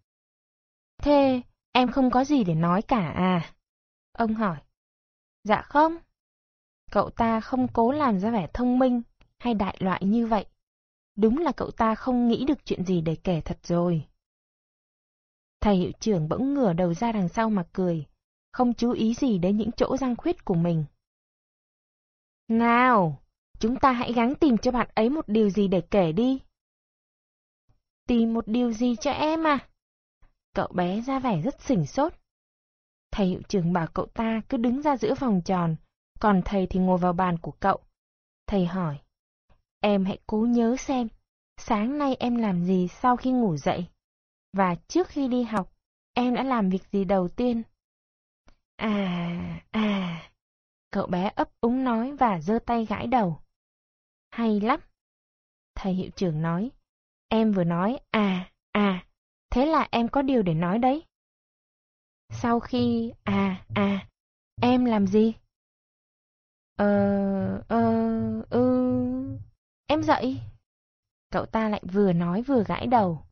Thế, em không có gì để nói cả à? Ông hỏi. Dạ không. Cậu ta không cố làm ra vẻ thông minh hay đại loại như vậy. Đúng là cậu ta không nghĩ được chuyện gì để kể thật rồi. Thầy hiệu trưởng bỗng ngửa đầu ra đằng sau mà cười, không chú ý gì đến những chỗ răng khuyết của mình. Nào, chúng ta hãy gắng tìm cho bạn ấy một điều gì để kể đi. Tìm một điều gì cho em à? Cậu bé ra vẻ rất sỉnh sốt. Thầy hiệu trưởng bảo cậu ta cứ đứng ra giữa vòng tròn, còn thầy thì ngồi vào bàn của cậu. Thầy hỏi, em hãy cố nhớ xem, sáng nay em làm gì sau khi ngủ dậy? Và trước khi đi học, em đã làm việc gì đầu tiên? À, à, cậu bé ấp úng nói và giơ tay gãi đầu. Hay lắm. Thầy hiệu trưởng nói, em vừa nói à, à, thế là em có điều để nói đấy. Sau khi, à, à, em làm gì? Ờ, ờ, ừ, em dậy. Cậu ta lại vừa nói vừa gãi đầu.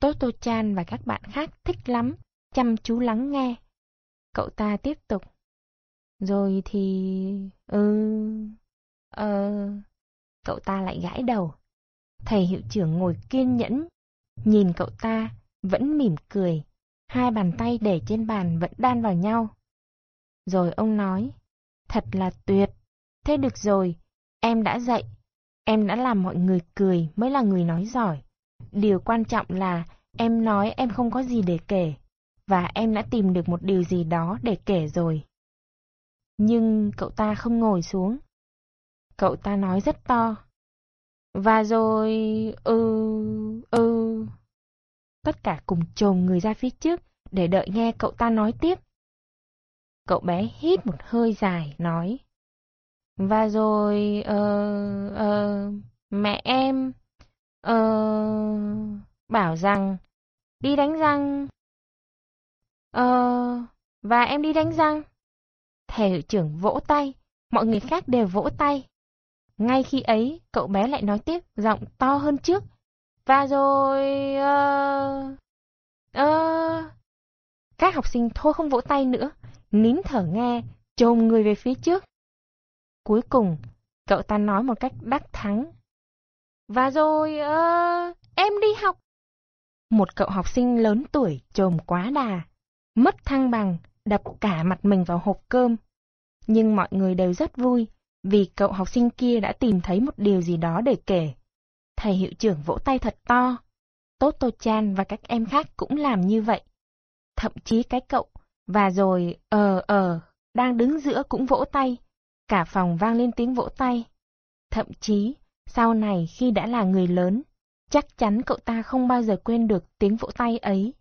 Toto Chan và các bạn khác thích lắm, chăm chú lắng nghe. Cậu ta tiếp tục. Rồi thì... Ừ... Ờ... Cậu ta lại gãi đầu. Thầy hiệu trưởng ngồi kiên nhẫn, nhìn cậu ta, vẫn mỉm cười. Hai bàn tay để trên bàn vẫn đan vào nhau. Rồi ông nói, thật là tuyệt. Thế được rồi, em đã dạy, Em đã làm mọi người cười mới là người nói giỏi. Điều quan trọng là em nói em không có gì để kể, và em đã tìm được một điều gì đó để kể rồi. Nhưng cậu ta không ngồi xuống. Cậu ta nói rất to. Và rồi... ừ... ừ... Tất cả cùng chồm người ra phía trước để đợi nghe cậu ta nói tiếp. Cậu bé hít một hơi dài, nói. Và rồi... ờ... ờ... mẹ em... ờ... bảo rằng đi đánh răng. Ờ, và em đi đánh răng. Thầy hiệu trưởng vỗ tay, mọi người khác đều vỗ tay. Ngay khi ấy, cậu bé lại nói tiếp, giọng to hơn trước. Và rồi... Ờ... uh, Các học sinh thôi không vỗ tay nữa, nín thở nghe, trồm người về phía trước. Cuối cùng, cậu ta nói một cách đắc thắng. Và rồi, uh, em đi học. Một cậu học sinh lớn tuổi trồm quá đà, mất thăng bằng, đập cả mặt mình vào hộp cơm. Nhưng mọi người đều rất vui, vì cậu học sinh kia đã tìm thấy một điều gì đó để kể. Thầy hiệu trưởng vỗ tay thật to. Toto Chan và các em khác cũng làm như vậy. Thậm chí cái cậu, và rồi, ờ ờ, đang đứng giữa cũng vỗ tay. Cả phòng vang lên tiếng vỗ tay. Thậm chí, sau này khi đã là người lớn, chắc chắn cậu ta không bao giờ quên được tiếng vỗ tay ấy.